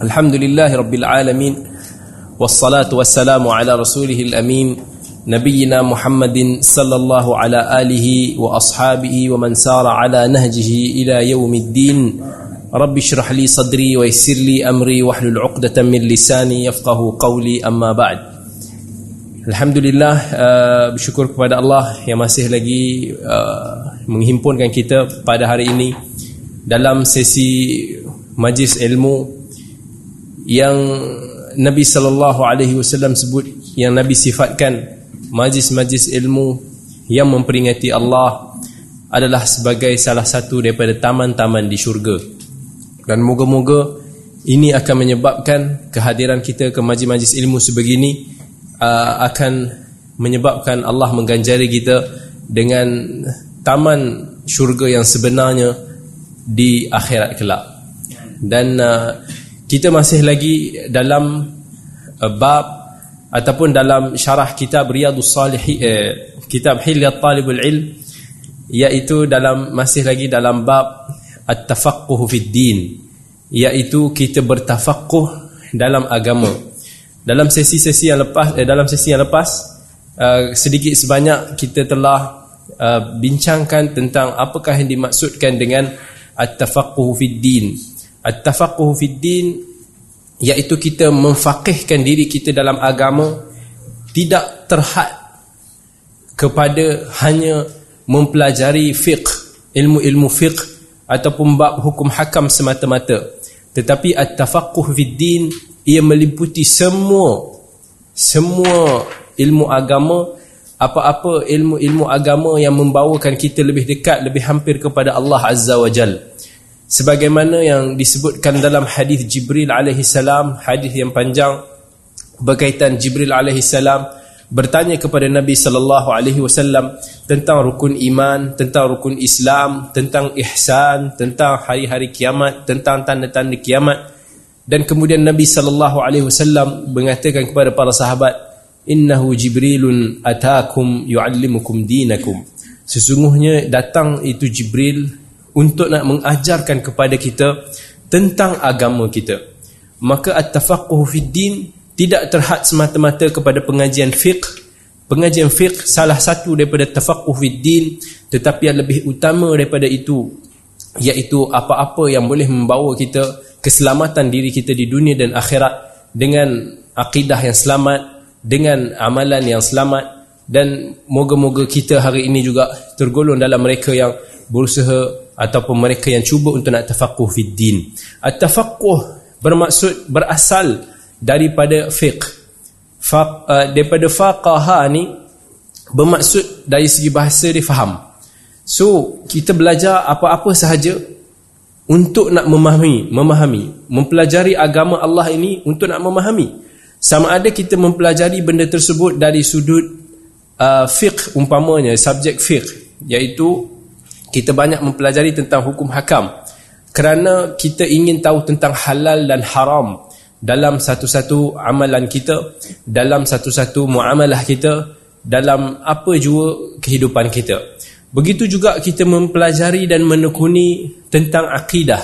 الحمد لله رب العالمين والصلاة والسلام على رسوله الأمين نبينا محمد صلى الله على آله وأصحابه ومن سار على نهجه إلى يوم الدين رب اشرح لي صدري ويسر لي أمري واحلل عقدة من لساني يفقه قولي أما بعد Alhamdulillah uh, bersyukur kepada Allah yang masih lagi uh, menghimpunkan kita pada hari ini dalam sesi majlis ilmu yang Nabi sallallahu alaihi wasallam sebut yang Nabi sifatkan majlis-majlis ilmu yang memperingati Allah adalah sebagai salah satu daripada taman-taman di syurga. Dan moga-moga ini akan menyebabkan kehadiran kita ke majlis-majlis ilmu sebegini uh, akan menyebabkan Allah mengganjari kita dengan taman syurga yang sebenarnya di akhirat kelak. Dan uh, kita masih lagi dalam uh, bab ataupun dalam syarah kitab Riyadhus Salihin eh, kitab Hilyat Talibul Ilm iaitu dalam masih lagi dalam bab at-tafaqquh fid din iaitu kita bertafaqquh dalam agama. Dalam sesi-sesi yang lepas eh, dalam sesi yang lepas uh, sedikit sebanyak kita telah uh, bincangkan tentang apakah yang dimaksudkan dengan at-tafaqquh fid din At-tafaqquh fid din iaitu kita memfaqihkan diri kita dalam agama tidak terhad kepada hanya mempelajari fiqh, ilmu-ilmu fiqh ataupun bab hukum hakam semata-mata. Tetapi at-tafaqquh fid din ia meliputi semua semua ilmu agama apa-apa ilmu-ilmu agama yang membawakan kita lebih dekat lebih hampir kepada Allah Azza wa Jalla sebagaimana yang disebutkan dalam hadis Jibril alaihi salam hadis yang panjang berkaitan Jibril alaihi salam bertanya kepada Nabi sallallahu alaihi wasallam tentang rukun iman tentang rukun Islam tentang ihsan tentang hari-hari kiamat tentang tanda-tanda kiamat. Dan kemudian Nabi sallallahu alaihi wasallam mengatakan kepada para sahabat innahu jibrilun atakum yuallimukum dinakum. Sesungguhnya datang itu Jibril untuk nak mengajarkan kepada kita tentang agama kita. Maka at-tafaqquh fid din tidak terhad semata-mata kepada pengajian fiqh. Pengajian fiqh salah satu daripada tafaqquh fid din tetapi yang lebih utama daripada itu iaitu apa-apa yang boleh membawa kita keselamatan diri kita di dunia dan akhirat dengan akidah yang selamat, dengan amalan yang selamat dan moga-moga kita hari ini juga tergolong dalam mereka yang berusaha ataupun mereka yang cuba untuk nak tafaqquh fid din. At-tafaqquh bermaksud berasal daripada fiqh. Fa, uh, daripada faqaha ni bermaksud dari segi bahasa dia faham. So, kita belajar apa-apa sahaja untuk nak memahami, memahami, mempelajari agama Allah ini untuk nak memahami. Sama ada kita mempelajari benda tersebut dari sudut uh, fiqh umpamanya, subjek fiqh, iaitu kita banyak mempelajari tentang hukum hakam. Kerana kita ingin tahu tentang halal dan haram dalam satu-satu amalan kita dalam satu-satu muamalah kita dalam apa jua kehidupan kita. Begitu juga kita mempelajari dan menekuni tentang akidah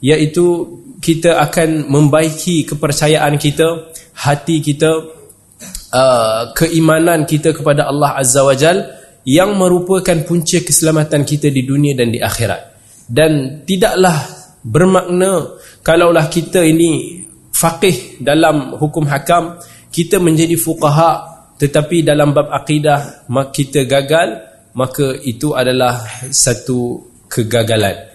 iaitu kita akan membaiki kepercayaan kita hati kita uh, keimanan kita kepada Allah Azza wa Jalla yang merupakan punca keselamatan kita di dunia dan di akhirat. Dan tidaklah bermakna kalaulah kita ini faqih dalam hukum hakam kita menjadi fuqaha tetapi dalam bab akidah kita gagal maka itu adalah satu kegagalan.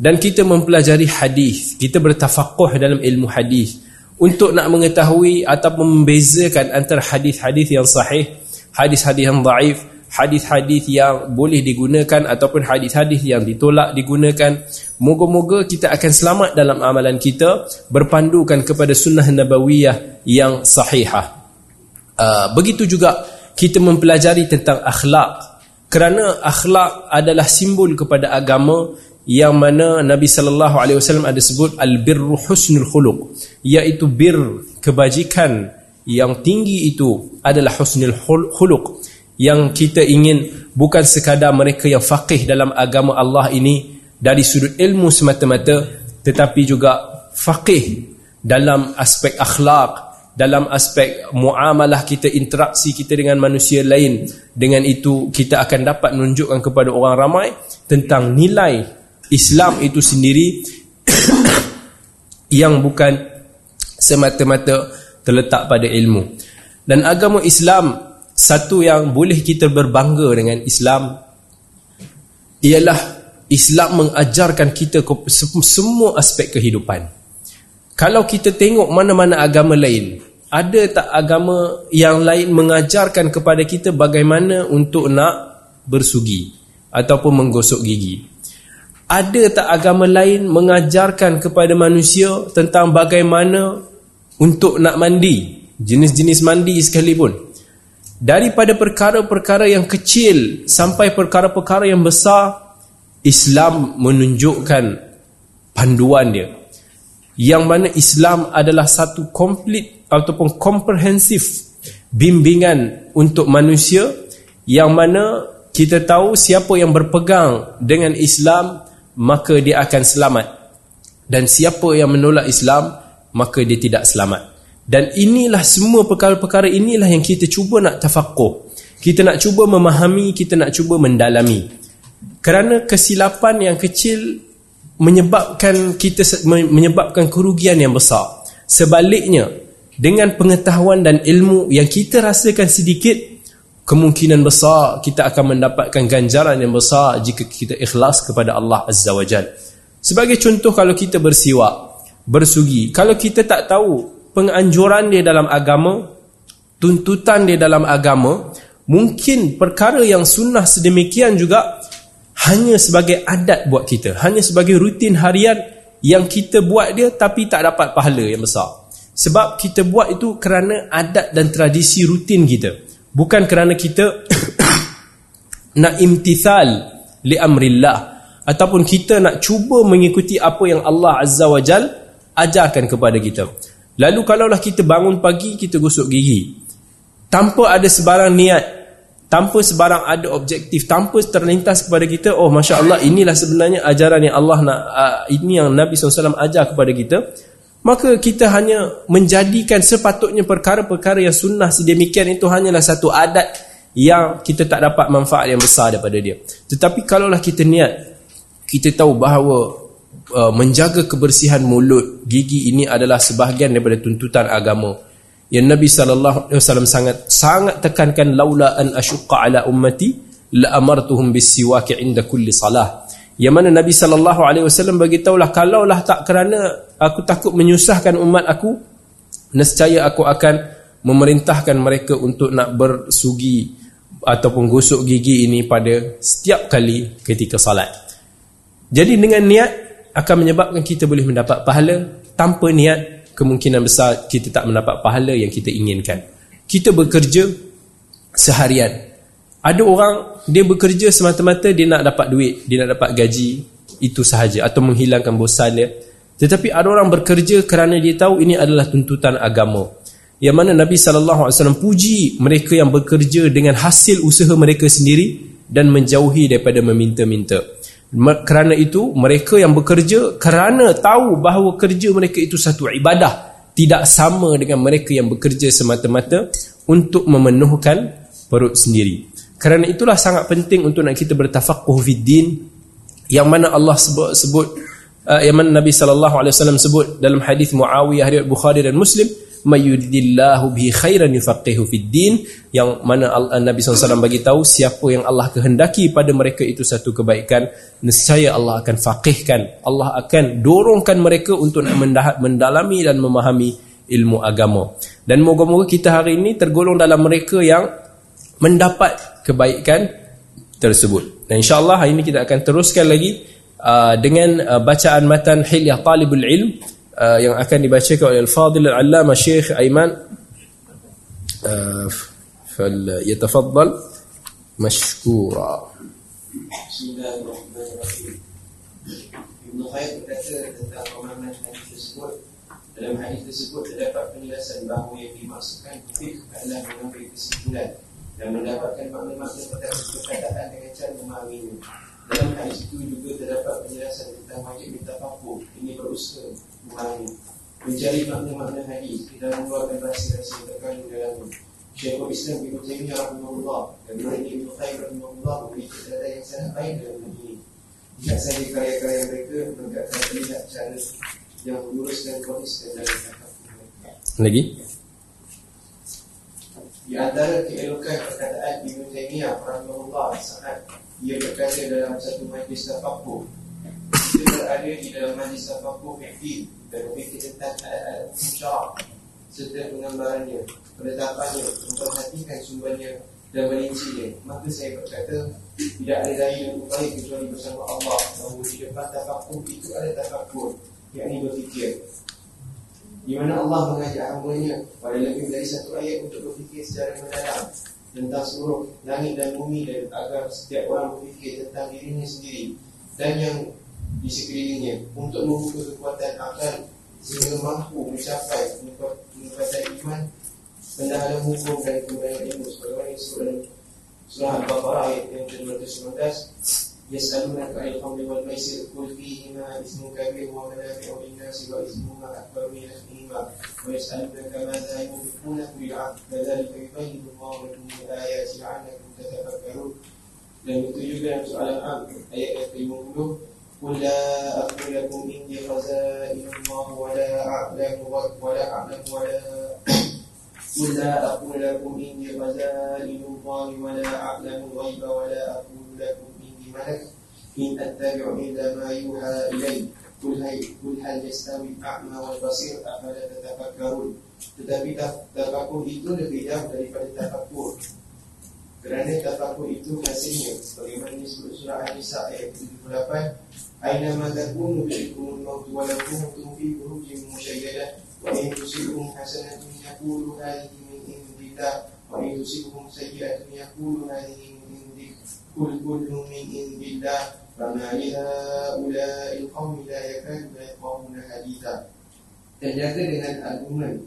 Dan kita mempelajari hadis kita bertafaqquh dalam ilmu hadis. Untuk nak mengetahui atau membezakan antara hadis-hadis yang sahih hadis-hadis yang dhaif hadis-hadis yang boleh digunakan ataupun hadis-hadis yang ditolak digunakan moga-moga kita akan selamat dalam amalan kita berpandukan kepada sunnah nabawiyah yang sahihah. Uh, begitu juga kita mempelajari tentang akhlak. Kerana akhlak adalah simbol kepada agama yang mana Nabi sallallahu alaihi wasallam ada sebut al-birru husnul khuluq iaitu bir kebajikan yang tinggi itu adalah husnul khuluq yang kita ingin bukan sekadar mereka yang faqih dalam agama Allah ini dari sudut ilmu semata-mata tetapi juga faqih dalam aspek akhlak dalam aspek muamalah kita interaksi kita dengan manusia lain. Dengan itu kita akan dapat menunjukkan kepada orang ramai tentang nilai Islam itu sendiri yang bukan semata-mata terletak pada ilmu. Dan agama Islam satu yang boleh kita berbangga dengan Islam ialah Islam mengajarkan kita semua aspek kehidupan kalau kita tengok mana-mana agama lain ada tak agama yang lain mengajarkan kepada kita bagaimana untuk nak bersugi ataupun menggosok gigi? Ada tak agama lain mengajarkan kepada manusia tentang bagaimana untuk nak mandi? Jenis-jenis mandi sekalipun. Daripada perkara-perkara yang kecil sampai perkara-perkara yang besar, Islam menunjukkan panduan dia. Yang mana Islam adalah satu komplit ataupun komprehensif bimbingan untuk manusia yang mana kita tahu siapa yang berpegang dengan Islam maka dia akan selamat dan siapa yang menolak Islam maka dia tidak selamat dan inilah semua perkara-perkara inilah yang kita cuba nak tafakuh kita nak cuba memahami kita nak cuba mendalami. Kerana kesilapan yang kecil menyebabkan kita menyebabkan kerugian yang besar. Sebaliknya dengan pengetahuan dan ilmu yang kita rasakan sedikit kemungkinan besar kita akan mendapatkan ganjaran yang besar jika kita ikhlas kepada Allah Azza wa Jal. Sebagai contoh kalau kita bersiwak bersugi kalau kita tak tahu penganjuran dia dalam agama tuntutan dia dalam agama mungkin perkara yang sunnah sedemikian juga hanya sebagai adat buat kita hanya sebagai rutin harian yang kita buat dia tapi tak dapat pahala yang besar sebab kita buat itu kerana adat dan tradisi rutin kita. Bukan kerana kita nak imtithal li amrillah ataupun kita nak cuba mengikuti apa yang Allah Azza wa Jal ajarkan kepada kita. Lalu kalaulah kita bangun pagi kita gosok gigi. Tanpa ada sebarang niat, tanpa sebarang ada objektif, tanpa terlintas kepada kita, oh masya-Allah inilah sebenarnya ajaran yang Allah nak uh, ini yang Nabi SAW ajar kepada kita. Maka kita hanya menjadikan sepatutnya perkara-perkara yang sunnah sedemikian itu hanyalah satu adat yang kita tak dapat manfaat yang besar daripada dia. Tetapi kalaulah kita niat kita tahu bahawa uh, menjaga kebersihan mulut gigi ini adalah sebahagian daripada tuntutan agama yang Nabi sallallahu alaihi wasallam sangat sangat tekankan laula an asyqa ala ummati la amartuhum bis-siwak 'inda kulli salah yang mana Nabi sallallahu alaihi wasallam bagi tahulah kalaulah tak kerana aku takut menyusahkan umat aku nescaya aku akan memerintahkan mereka untuk nak bersugi ataupun gosok gigi ini pada setiap kali ketika salat. Jadi dengan niat akan menyebabkan kita boleh mendapat pahala tanpa niat kemungkinan besar kita tak mendapat pahala yang kita inginkan. Kita bekerja seharian ada orang dia bekerja semata-mata dia nak dapat duit, dia nak dapat gaji, itu sahaja atau menghilangkan bosan dia. Tetapi ada orang bekerja kerana dia tahu ini adalah tuntutan agama. Yang mana Nabi wasallam puji mereka yang bekerja dengan hasil usaha mereka sendiri dan menjauhi daripada meminta-minta. Kerana itu mereka yang bekerja kerana tahu bahawa kerja mereka itu satu ibadah tidak sama dengan mereka yang bekerja semata-mata untuk memenuhkan perut sendiri. Kerana itulah sangat penting untuk nak kita bertafakuh fid din yang mana Allah sebut sebut uh, yang mana Nabi sallallahu alaihi wasallam sebut dalam hadis Muawiyah riwayat Bukhari dan Muslim mayyudillahu bi khairan yufaqihu fid din yang mana Nabi SAW bagi tahu siapa yang Allah kehendaki pada mereka itu satu kebaikan nescaya Allah akan faqihkan. Allah akan dorongkan mereka untuk nak mendalami dan memahami ilmu agama. Dan moga-moga kita hari ini tergolong dalam mereka yang mendapat kebaikan tersebut. Dan insya-Allah hari ini kita akan teruskan lagi uh, dengan uh, bacaan matan Hilyah Talibul Ilm uh, yang akan dibacakan oleh Al-Fadil Al-Allamah Syekh Aiman. Uh, fal yatafaddal mashkura. Bismillahirrahmanirrahim. Ibnu Khair berkata tentang pemahaman hadis tersebut dalam hadis tersebut terdapat penjelasan bahawa yang dimaksudkan itu adalah mengambil kesimpulan dan mendapatkan makna-makna perkataan dengan cara memahaminya. Dalam hadis itu juga terdapat penjelasan tentang wajib minta. Ini berusaha memahami. mencari makna-makna hadis dan mengeluarkan rahsia-rahsia terkandung dalam Syekhul Islam Ibn Taymiyah rahimahullah dan Ibn Ibn Qayyim rahimahullah memberi data yang sangat baik dalam hal ini. Tidak saja karya-karya mereka akan melihat cara yang lurus dan konsisten dalam kata Lagi? Di antara keelokan perkataan Ibn Taymiyah rahimahullah saat ia berkata dalam satu majlis tafakuh kita berada di dalam majlis tafakuh fikir dan berfikir tentang syarak serta penggambarannya, penetapannya, memperhatikan sumbernya dan merincinya. Maka saya berkata, tidak ada daya dan upaya kecuali bersama Allah bahawa di depan tafakur itu ada tafakur, yakni berfikir. Di mana Allah mengajak hambanya pada lebih dari satu ayat untuk berfikir secara mendalam tentang seluruh langit dan bumi dan agar setiap orang berfikir tentang dirinya sendiri dan yang di sekelilingnya untuk membuka kekuatan akal sehingga mampu mencapai peningkatan iman pendahalan hukum dan kebaikan ilmu sebagaimana disebut dalam surah Al-Baqarah ayat yang ke-219 يسألونك عن الخمر والميسر قل فيهما اسم كبير ومنافع للناس واسمهما أكبر من نفعهما ويسألونك ماذا ينفقون قل العفو كذلك يبين الله لكم الآيات لعلكم تتفكرون dan itu juga dalam soalan Am ayat yang ke-50 قل لا أقول لكم إني خزائن الله ولا أعلم ولا أعلم ولا قل لا أقول لكم إني خزائن الله ولا أعلم الغيب ولا أقول لكم إني ملك إن أتبع إلا ما يوحى إلي قل هل قل هل يستوي الأعمى والبصير أفلا تتفكرون tetapi tafakur itu lebih jauh daripada tafakur kerana tafakur itu hasilnya sebagaimana disebut surah An-Nisa ayat 78 Aina ma takunu bi'ikum al-maut wa la kuntum fi burujin musyayyadah wa in tusibhum hasanatun yaqulu hadhihi min indillah wa in tusibhum sayyi'atun yaqulu hadhihi min indik kul kullu min indillah fama li ha'ula'i al-qawmi la yakaduna yafqahuna haditha. Terjaga dengan argumen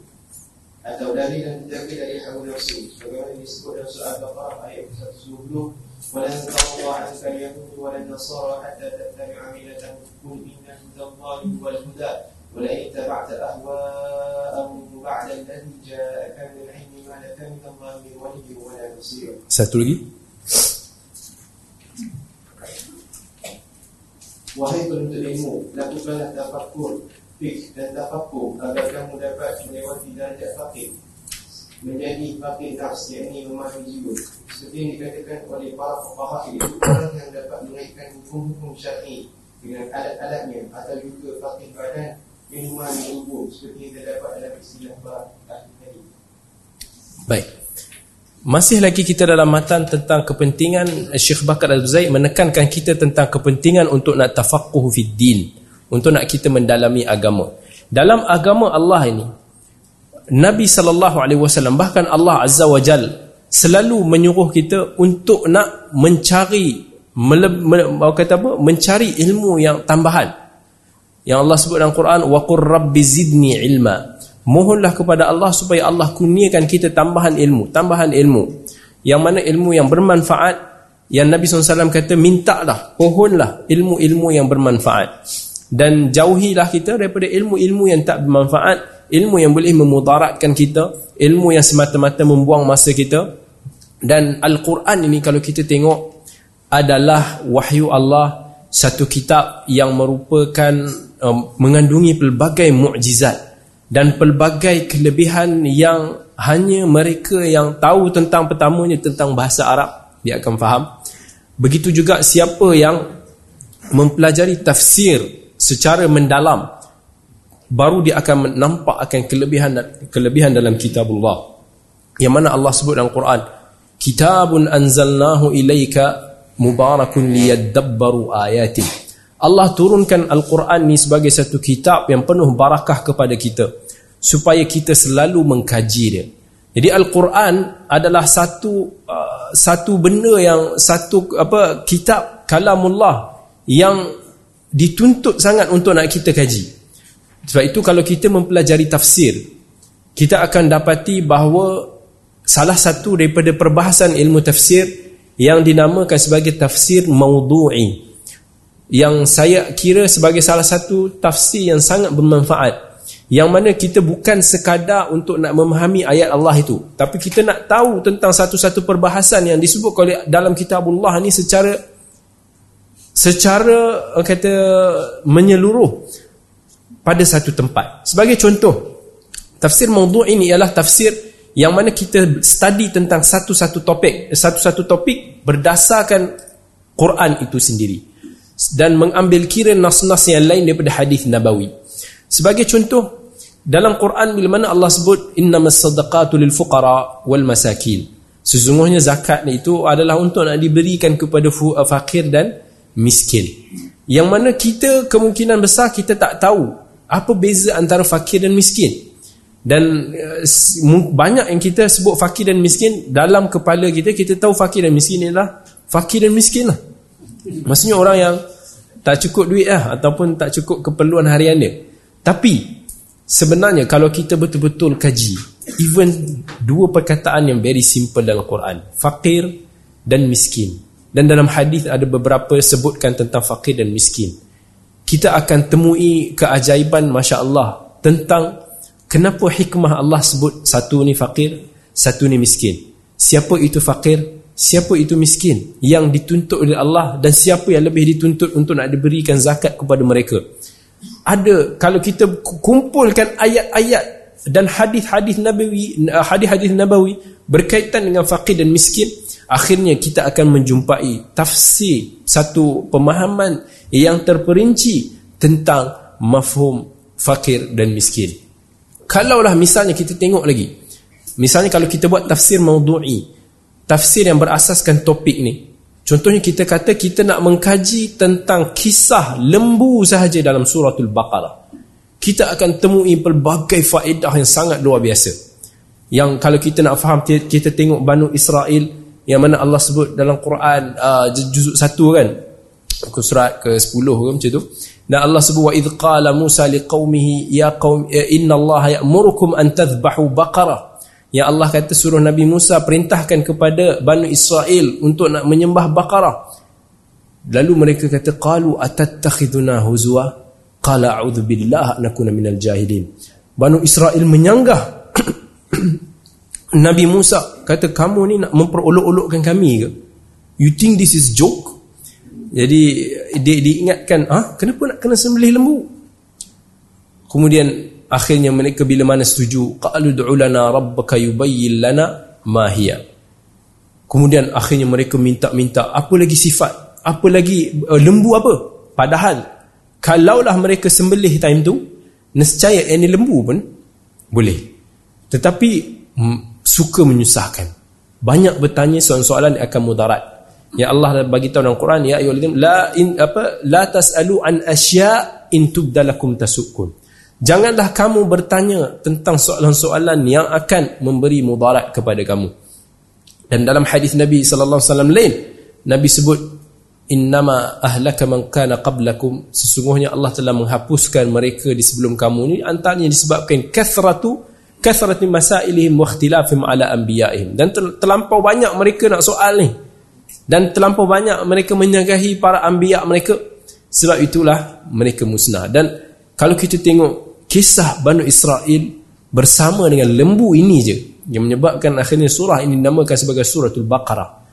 terjaga dari hawa nafsu sebagaimana disebut dalam surah Al-Baqarah ayat 120 ولن ترضى عنك اليهود ولا النصارى حتى تتبع ملتهم قل إن هدى الله هو الهدى ولئن اتبعت أهواءهم بعد الذي جاءك من العلم ما لك من الله من ولي ولا نصير Satu lagi? Wahai penuntut ilmu, lakukanlah tafakur, fik dan tafakur agar kamu dapat melewati darjat fakir menjadi fakir nafs, yakni memahami jiwa. Seperti yang dikatakan oleh para fuqaha itu orang yang dapat mengaitkan hukum-hukum syar'i dengan alat-alatnya atau juga fakir badan minuman tubuh seperti yang terdapat dalam istilah tadi. Baik. Masih lagi kita dalam matan tentang kepentingan Syekh Bakar Al-Zaid menekankan kita tentang kepentingan untuk nak tafaqquh fid din, untuk nak kita mendalami agama. Dalam agama Allah ini, Nabi sallallahu alaihi wasallam bahkan Allah Azza wa Jal selalu menyuruh kita untuk nak mencari mele, kata apa? mencari ilmu yang tambahan. Yang Allah sebut dalam Quran wa qur rabbi zidni ilma. Mohonlah kepada Allah supaya Allah kurniakan kita tambahan ilmu, tambahan ilmu. Yang mana ilmu yang bermanfaat yang Nabi SAW kata mintalah, pohonlah ilmu-ilmu yang bermanfaat. Dan jauhilah kita daripada ilmu-ilmu yang tak bermanfaat, ilmu yang boleh memudaratkan kita, ilmu yang semata-mata membuang masa kita. Dan Al-Quran ini kalau kita tengok adalah wahyu Allah satu kitab yang merupakan um, mengandungi pelbagai mukjizat dan pelbagai kelebihan yang hanya mereka yang tahu tentang pertamanya tentang bahasa Arab dia akan faham begitu juga siapa yang mempelajari tafsir secara mendalam baru dia akan nampak akan kelebihan kelebihan dalam kitabullah yang mana Allah sebut dalam Quran kitabun anzalnahu ilaika mubarakun liyadabbaru ayati Allah turunkan Al-Quran ni sebagai satu kitab yang penuh barakah kepada kita supaya kita selalu mengkaji dia. Jadi Al-Quran adalah satu uh, satu benda yang satu apa kitab kalamullah yang dituntut sangat untuk nak kita kaji. Sebab itu kalau kita mempelajari tafsir, kita akan dapati bahawa salah satu daripada perbahasan ilmu tafsir yang dinamakan sebagai tafsir maudhu'i yang saya kira sebagai salah satu tafsir yang sangat bermanfaat yang mana kita bukan sekadar untuk nak memahami ayat Allah itu tapi kita nak tahu tentang satu-satu perbahasan yang disebut oleh dalam kitabullah ni secara secara kata menyeluruh pada satu tempat. Sebagai contoh tafsir maudhu' ini ialah tafsir yang mana kita study tentang satu-satu topik. Satu-satu topik berdasarkan Quran itu sendiri. Dan mengambil kira nas-nas yang lain daripada hadis nabawi. Sebagai contoh dalam Quran bila mana Allah sebut innamas sadaqatu lil fuqara wal masakin. Sesungguhnya zakat itu adalah untuk nak diberikan kepada uh, fakir dan miskin. Yang mana kita kemungkinan besar kita tak tahu apa beza antara fakir dan miskin. Dan uh, banyak yang kita sebut fakir dan miskin dalam kepala kita kita tahu fakir dan miskin ialah fakir dan miskin lah. Maksudnya orang yang tak cukup duit lah ataupun tak cukup keperluan harian dia. Tapi sebenarnya kalau kita betul-betul kaji even dua perkataan yang very simple dalam Quran, fakir dan miskin. Dan dalam hadis ada beberapa sebutkan tentang fakir dan miskin. Kita akan temui keajaiban masya-Allah tentang kenapa hikmah Allah sebut satu ni fakir, satu ni miskin. Siapa itu fakir? Siapa itu miskin yang dituntut oleh Allah dan siapa yang lebih dituntut untuk nak diberikan zakat kepada mereka? ada kalau kita kumpulkan ayat-ayat dan hadis-hadis nabawi hadis-hadis nabawi berkaitan dengan fakir dan miskin akhirnya kita akan menjumpai tafsir satu pemahaman yang terperinci tentang mafhum fakir dan miskin kalaulah misalnya kita tengok lagi misalnya kalau kita buat tafsir maudhu'i tafsir yang berasaskan topik ni Contohnya kita kata kita nak mengkaji tentang kisah lembu sahaja dalam suratul Baqarah. Kita akan temui pelbagai faedah yang sangat luar biasa. Yang kalau kita nak faham kita tengok Banu Israel yang mana Allah sebut dalam Quran uh, juzuk 1 kan. Surat ke-10 kan macam tu. Dan Allah sebut wa idh qala Musa liqaumihi ya qaum inna Allah ya'murukum an tadhbahu baqarah yang Allah kata suruh Nabi Musa perintahkan kepada Bani Israel untuk nak menyembah Baqarah. Lalu mereka kata qalu atattakhiduna huzwa qala a'udzu billah nakuna minal jahilin. Bani Israel menyanggah Nabi Musa kata kamu ni nak memperolok-olokkan kami ke? You think this is joke? Jadi dia diingatkan, ah kenapa nak kena sembelih lembu? Kemudian akhirnya mereka bila mana setuju qalu du'u lana rabbaka yubayyin lana ma hiya kemudian akhirnya mereka minta-minta apa lagi sifat apa lagi uh, lembu apa padahal kalaulah mereka sembelih time tu nescaya ini lembu pun boleh tetapi suka menyusahkan. Banyak bertanya soalan-soalan akan mudarat. Ya Allah bagi tahu dalam Quran ya ayyuhallazina la in apa la tasalu an asya in tubdalakum tasukun Janganlah kamu bertanya tentang soalan-soalan yang akan memberi mudarat kepada kamu. Dan dalam hadis Nabi sallallahu alaihi wasallam lain, Nabi sebut innama ahlaka man kana qablakum. Sesungguhnya Allah telah menghapuskan mereka di sebelum kamu ni antaranya disebabkan kathratu kathratu masailihim wa ikhtilafihim ala anbiya'ihim. Dan terlampau banyak mereka nak soal ni. Dan terlampau banyak mereka menyagahi para anbiya mereka. Sebab itulah mereka musnah. Dan kalau kita tengok kisah Banu Israel bersama dengan lembu ini je yang menyebabkan akhirnya surah ini dinamakan sebagai suratul Baqarah.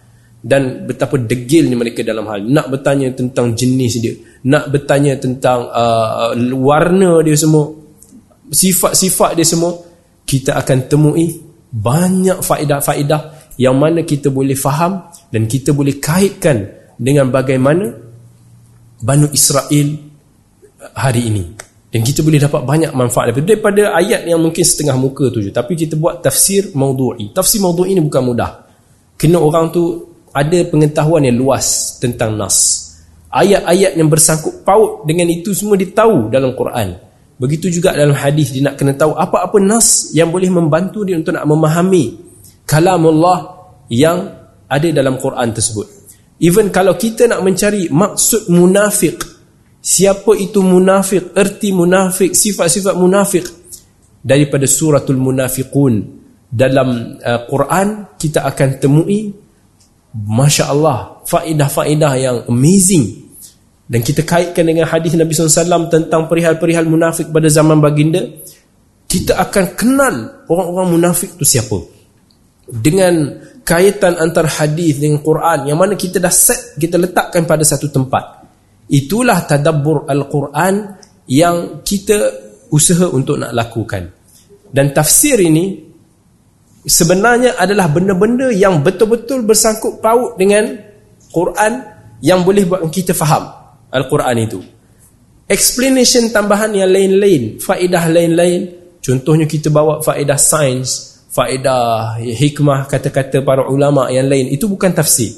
Dan betapa degilnya mereka dalam hal nak bertanya tentang jenis dia. Nak bertanya tentang uh, warna dia semua. Sifat-sifat dia semua kita akan temui banyak faedah-faedah yang mana kita boleh faham dan kita boleh kaitkan dengan bagaimana Banu Israel hari ini. Dan kita boleh dapat banyak manfaat daripada, daripada ayat yang mungkin setengah muka tu je. Tapi kita buat tafsir maudhu'i tafsir maudhu'i ni bukan mudah. Kena orang tu ada pengetahuan yang luas tentang nas. Ayat-ayat yang bersangkut paut dengan itu semua ditahu dalam Quran begitu juga dalam hadis dia nak kena tahu apa-apa nas yang boleh membantu dia untuk nak memahami kalam Allah yang ada dalam Quran tersebut. Even kalau kita nak mencari maksud munafik Siapa itu munafik, erti munafik, sifat-sifat munafik daripada suratul munafiqun dalam uh, Quran kita akan temui masya-Allah faedah-faedah yang amazing dan kita kaitkan dengan hadis Nabi SAW tentang perihal-perihal munafik pada zaman baginda kita akan kenal orang-orang munafik tu siapa. Dengan kaitan antara hadis dengan Quran yang mana kita dah set kita letakkan pada satu tempat. Itulah tadabbur al-Quran yang kita usaha untuk nak lakukan. Dan tafsir ini sebenarnya adalah benda-benda yang betul-betul bersangkut paut dengan Quran yang boleh buat kita faham al-Quran itu. Explanation tambahan yang lain-lain faedah lain-lain. Contohnya kita bawa faedah sains faedah hikmah kata-kata para ulama yang lain. Itu bukan tafsir.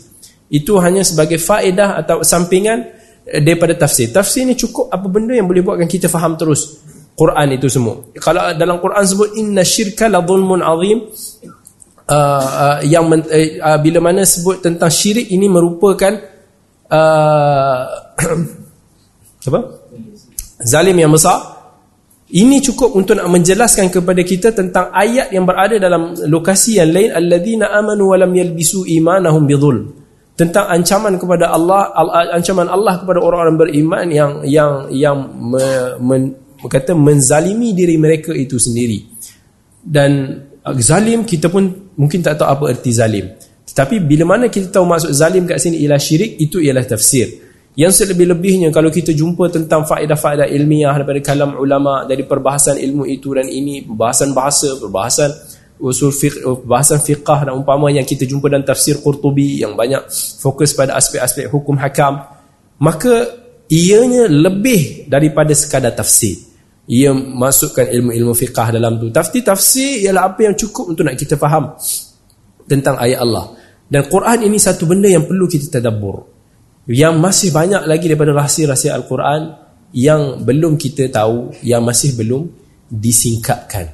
Itu hanya sebagai faedah atau sampingan eh, daripada tafsir. Tafsir ni cukup apa benda yang boleh buatkan kita faham terus Quran itu semua. Kalau dalam Quran sebut inna syirka la dhulmun azim uh, uh, yang men, uh, bila mana sebut tentang syirik ini merupakan uh, apa zalim yang besar ini cukup untuk nak menjelaskan kepada kita tentang ayat yang berada dalam lokasi yang lain alladzina amanu wa lam yalbisu imanahum bidzulm. Tentang ancaman kepada Allah ancaman Allah kepada orang-orang beriman yang yang yang me, men, kata menzalimi diri mereka itu sendiri. Dan zalim kita pun mungkin tak tahu apa erti zalim. Tetapi bila mana kita tahu maksud zalim kat sini ialah syirik itu ialah tafsir. Yang selebih-lebihnya kalau kita jumpa tentang faedah-faedah ilmiah daripada kalam ulama dari perbahasan ilmu itu dan ini, perbahasan bahasa, perbahasan usul fiqh, perbahasan fiqah dan umpama yang kita jumpa dalam tafsir Qurtubi yang banyak fokus pada aspek-aspek hukum hakam, maka ianya lebih daripada sekadar tafsir. Ia masukkan ilmu-ilmu fiqah dalam tu. Tafsir tafsir ialah apa yang cukup untuk nak kita faham tentang ayat Allah. Dan Quran ini satu benda yang perlu kita tadabbur yang masih banyak lagi daripada rahsia-rahsia Al-Quran yang belum kita tahu yang masih belum disingkapkan.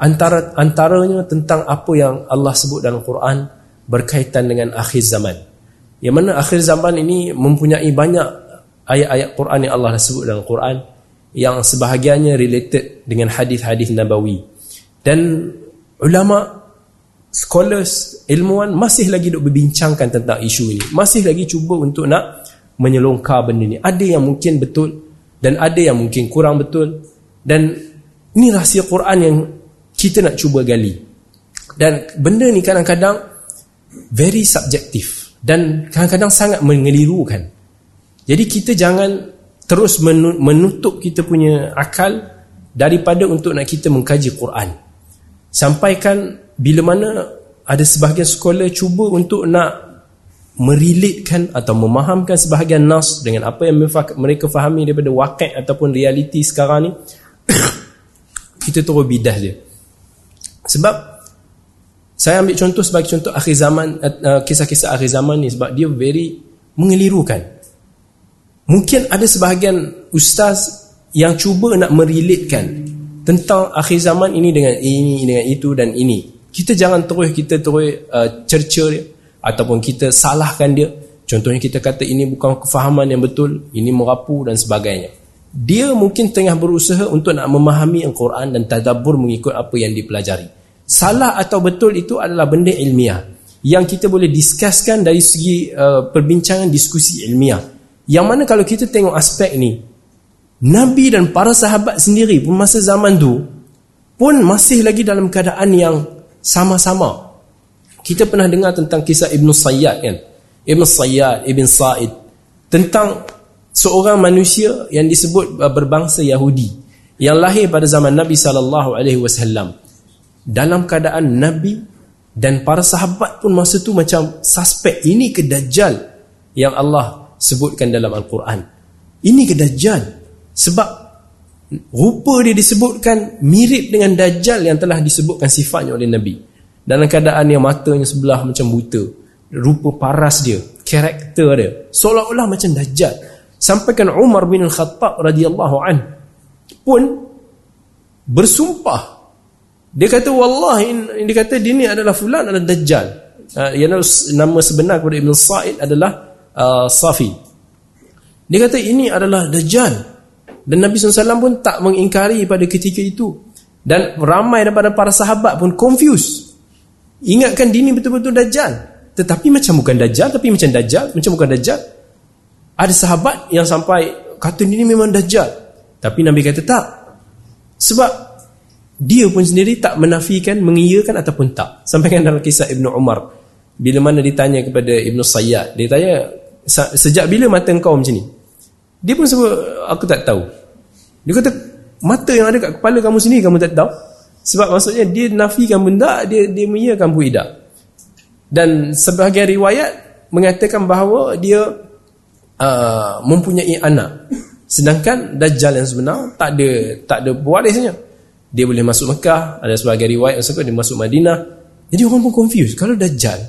Antara antaranya tentang apa yang Allah sebut dalam Quran berkaitan dengan akhir zaman. Yang mana akhir zaman ini mempunyai banyak ayat-ayat Quran yang Allah sebut dalam Quran yang sebahagiannya related dengan hadis-hadis nabawi. Dan ulama scholars, ilmuwan masih lagi duk berbincangkan tentang isu ini. Masih lagi cuba untuk nak menyelongkar benda ni. Ada yang mungkin betul dan ada yang mungkin kurang betul. Dan ini rahsia Quran yang kita nak cuba gali. Dan benda ni kadang-kadang very subjektif dan kadang-kadang sangat mengelirukan. Jadi kita jangan terus menutup kita punya akal daripada untuk nak kita mengkaji Quran. Sampaikan bila mana ada sebahagian sekolah cuba untuk nak merelatekan atau memahamkan sebahagian nas dengan apa yang mereka fahami daripada wakil ataupun realiti sekarang ni kita terus bidah dia. Sebab saya ambil contoh sebagai contoh akhir zaman uh, kisah-kisah akhir zaman ni sebab dia very mengelirukan. Mungkin ada sebahagian ustaz yang cuba nak merelatekan tentang akhir zaman ini dengan ini dengan itu dan ini kita jangan terus kita terus uh, cerca dia ataupun kita salahkan dia. Contohnya kita kata ini bukan kefahaman yang betul ini merapu dan sebagainya. Dia mungkin tengah berusaha untuk nak memahami Al-Quran dan tadabbur mengikut apa yang dipelajari. Salah atau betul itu adalah benda ilmiah yang kita boleh diskuskan dari segi uh, perbincangan diskusi ilmiah. Yang mana kalau kita tengok aspek ni Nabi dan para sahabat sendiri pun masa zaman tu pun masih lagi dalam keadaan yang sama-sama. Kita pernah dengar tentang kisah Ibn Sayyad kan? Ibn Sayyad, Ibn Sa'id. Tentang seorang manusia yang disebut berbangsa Yahudi. Yang lahir pada zaman Nabi SAW dalam keadaan Nabi dan para sahabat pun masa tu macam suspek ini ke Dajjal? yang Allah sebutkan dalam Al-Quran. Ini ke Dajjal? Sebab rupa dia disebutkan mirip dengan Dajjal yang telah disebutkan sifatnya oleh Nabi. Dalam keadaan yang matanya sebelah macam buta. Rupa paras dia karakter dia. Seolah-olah macam Dajjal. Sampaikan Umar bin Al-Khattab radhiyallahu an pun bersumpah. Dia kata wallahi dia kata dia ni adalah fulan adalah Dajjal. Uh, nama sebenar kepada Ibn Sa'id adalah uh, Safi. Dia kata ini adalah Dajjal dan Nabi SAW pun tak mengingkari pada ketika itu. Dan ramai daripada para sahabat pun confused. Ingatkan dini betul-betul Dajjal. Tetapi macam bukan Dajjal, tapi macam Dajjal, macam bukan Dajjal. Ada sahabat yang sampai kata ini memang Dajjal. Tapi Nabi kata tak. Sebab dia pun sendiri tak menafikan mengiyakan ataupun tak sampai kan dalam kisah Ibnu Umar bila mana ditanya kepada Ibnu Sayyad dia tanya sejak bila mata engkau macam ni dia pun sebut aku tak tahu. Dia kata mata yang ada kat kepala kamu sini kamu tak tahu. Sebab maksudnya dia nafikan benda dia dia mengiyakan pun tidak. Dan sebahagian riwayat mengatakan bahawa dia uh, mempunyai anak. Sedangkan Dajjal yang sebenar tak ada tak ada warisnya dia boleh masuk Mekah ada sebagai riwayat sebut dia masuk Madinah. Jadi orang pun confused. Kalau Dajjal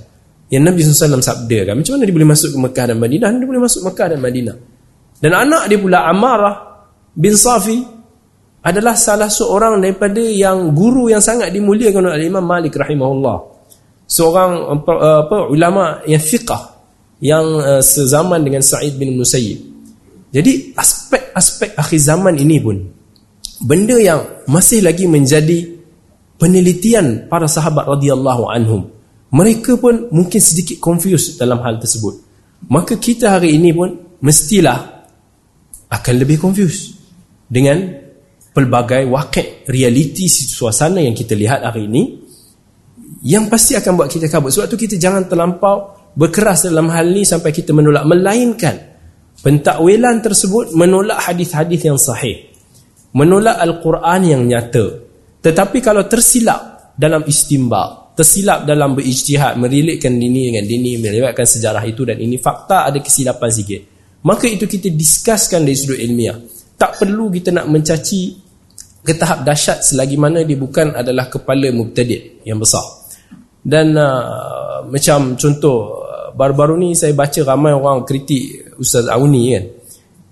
yang Nabi SAW sabda kan macam mana dia boleh masuk ke Mekah dan Madinah? Dia boleh masuk Mekah dan Madinah dan anak dia pula Amarah bin Safi adalah salah seorang daripada yang guru yang sangat dimuliakan oleh Imam Malik rahimahullah. Seorang apa ulama yang fiqah yang uh, sezaman dengan Sa'id bin Musayyib. Jadi aspek-aspek akhir zaman ini pun benda yang masih lagi menjadi penelitian para sahabat radhiyallahu anhum mereka pun mungkin sedikit confused dalam hal tersebut. Maka kita hari ini pun mestilah akan lebih confused dengan pelbagai wakil realiti suasana yang kita lihat hari ini yang pasti akan buat kita kabut. Sebab tu kita jangan terlampau berkeras dalam hal ini sampai kita menolak. Melainkan pentakwilan tersebut menolak hadis-hadis yang sahih. Menolak Al-Quran yang nyata. Tetapi kalau tersilap dalam istimba tersilap dalam berijtihad merilitkan dini dengan dini meriwayatkan sejarah itu dan ini fakta ada kesilapan sikit maka itu kita diskuskan dari sudut ilmiah. Tak perlu kita nak mencaci ke tahap dahsyat selagi mana dia bukan adalah kepala mubtadi' yang besar. Dan uh, macam contoh baru-baru ni saya baca ramai orang kritik Ustaz Auni kan.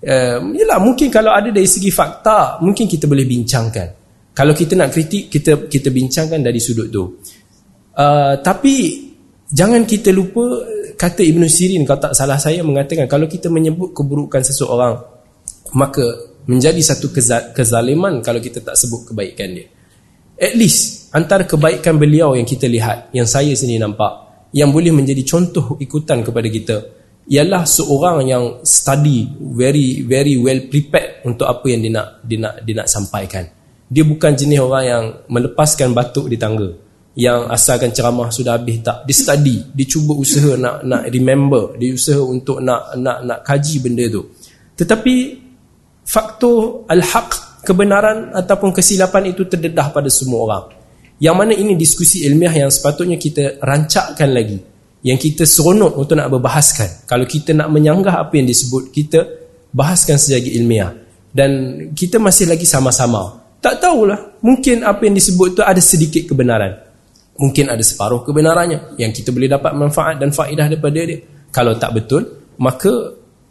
Uh, yalah mungkin kalau ada dari segi fakta mungkin kita boleh bincangkan. Kalau kita nak kritik kita kita bincangkan dari sudut tu. Uh, tapi jangan kita lupa kata Ibn Sirin kalau tak salah saya mengatakan kalau kita menyebut keburukan seseorang maka menjadi satu kezaliman kalau kita tak sebut kebaikan dia at least antara kebaikan beliau yang kita lihat yang saya sendiri nampak yang boleh menjadi contoh ikutan kepada kita ialah seorang yang study very very well prepared untuk apa yang dia nak dia nak dia nak sampaikan. Dia bukan jenis orang yang melepaskan batuk di tangga yang asalkan ceramah sudah habis tak. Dia study, dia cuba usaha nak nak remember, dia usaha untuk nak nak nak kaji benda tu. Tetapi faktor al-haq kebenaran ataupun kesilapan itu terdedah pada semua orang. Yang mana ini diskusi ilmiah yang sepatutnya kita rancakkan lagi yang kita seronok untuk nak berbahaskan kalau kita nak menyanggah apa yang disebut kita bahaskan sejagi ilmiah dan kita masih lagi sama-sama tak tahulah mungkin apa yang disebut itu ada sedikit kebenaran mungkin ada separuh kebenarannya yang kita boleh dapat manfaat dan faedah daripada dia. Kalau tak betul maka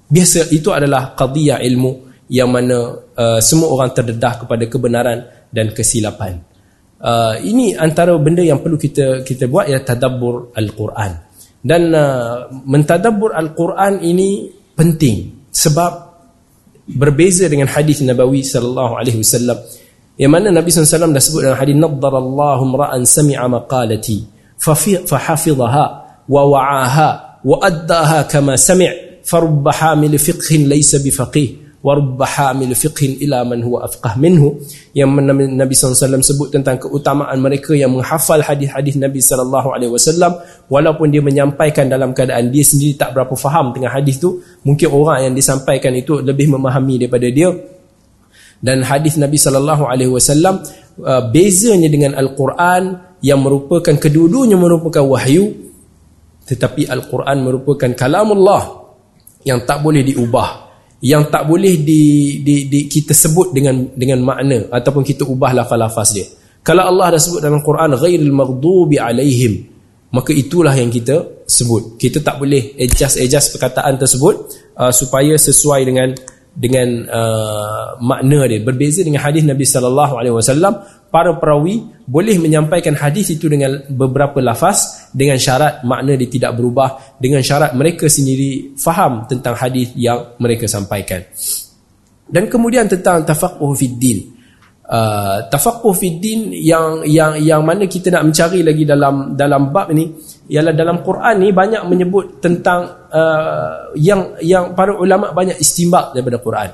biasa itu adalah qadiyah ilmu yang mana uh, semua orang terdedah kepada kebenaran dan kesilapan. Uh, ini antara benda yang perlu kita kita buat ialah tadabbur al-Quran. Dan uh, mentadabbur al-Quran ini penting sebab berbeza dengan hadis Nabawi sallallahu alaihi wasallam yang mana Nabi SAW dah sebut dalam hadis naddarallahu ra'an sami'a maqalati fa hafidhaha wa wa'aha wa addaha kama sami' farubba hamil fiqhin laysa bifaqih warubba hamil fiqhin ila man huwa afqah minhu. Yang Nabi SAW sebut tentang keutamaan mereka yang menghafal hadis-hadis Nabi SAW walaupun dia menyampaikan dalam keadaan dia sendiri tak berapa faham dengan hadis tu mungkin orang yang disampaikan itu lebih memahami daripada dia dan hadis Nabi SAW uh, bezanya dengan Al-Quran yang merupakan kedua-duanya merupakan wahyu tetapi Al-Quran merupakan kalamullah yang tak boleh diubah yang tak boleh di, di, di kita sebut dengan dengan makna ataupun kita ubah lafaz-lafaz dia. Kalau Allah dah sebut dalam Quran ghairil maghdubi alaihim, maka itulah yang kita sebut. Kita tak boleh adjust adjust perkataan tersebut uh, supaya sesuai dengan dengan uh, makna dia. Berbeza dengan hadis Nabi sallallahu alaihi wasallam para perawi boleh menyampaikan hadis itu dengan beberapa lafaz dengan syarat makna dia tidak berubah dengan syarat mereka sendiri faham tentang hadis yang mereka sampaikan dan kemudian tentang tafaqquh fid din uh, tafaqquh fid din yang yang yang mana kita nak mencari lagi dalam dalam bab ini ialah dalam Quran ni banyak menyebut tentang uh, yang yang para ulama banyak istimbak daripada Quran.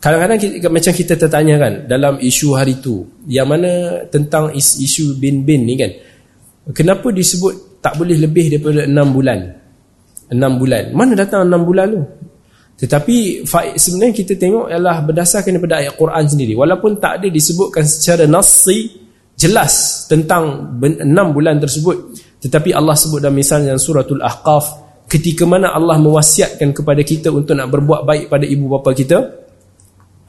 Kadang-kadang macam kita tertanya kan dalam isu hari tu yang mana tentang isu bin-bin ni kan kenapa disebut tak boleh lebih daripada 6 bulan? 6 bulan. Mana datang 6 bulan tu? Tetapi sebenarnya kita tengok ialah berdasarkan daripada ayat Quran sendiri. Walaupun tak ada disebutkan secara nasi jelas tentang 6 bulan tersebut tetapi Allah sebut dalam misalnya suratul ahqaf ketika mana Allah mewasiatkan kepada kita untuk nak berbuat baik pada ibu bapa kita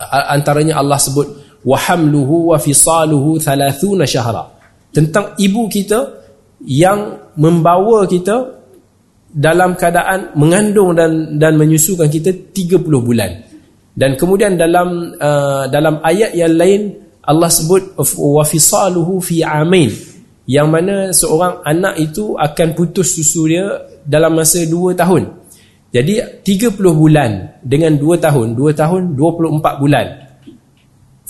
antaranya Allah sebut wa hamluhu wa fisaluhu 30 syahra tentang ibu kita yang membawa kita dalam keadaan mengandung dan dan menyusukan kita 30 bulan. Dan kemudian dalam uh, dalam ayat yang lain Allah sebut wa fisaluhu fi amain yang mana seorang anak itu akan putus susu dia dalam masa 2 tahun. Jadi 30 bulan dengan 2 tahun, 2 tahun 24 bulan.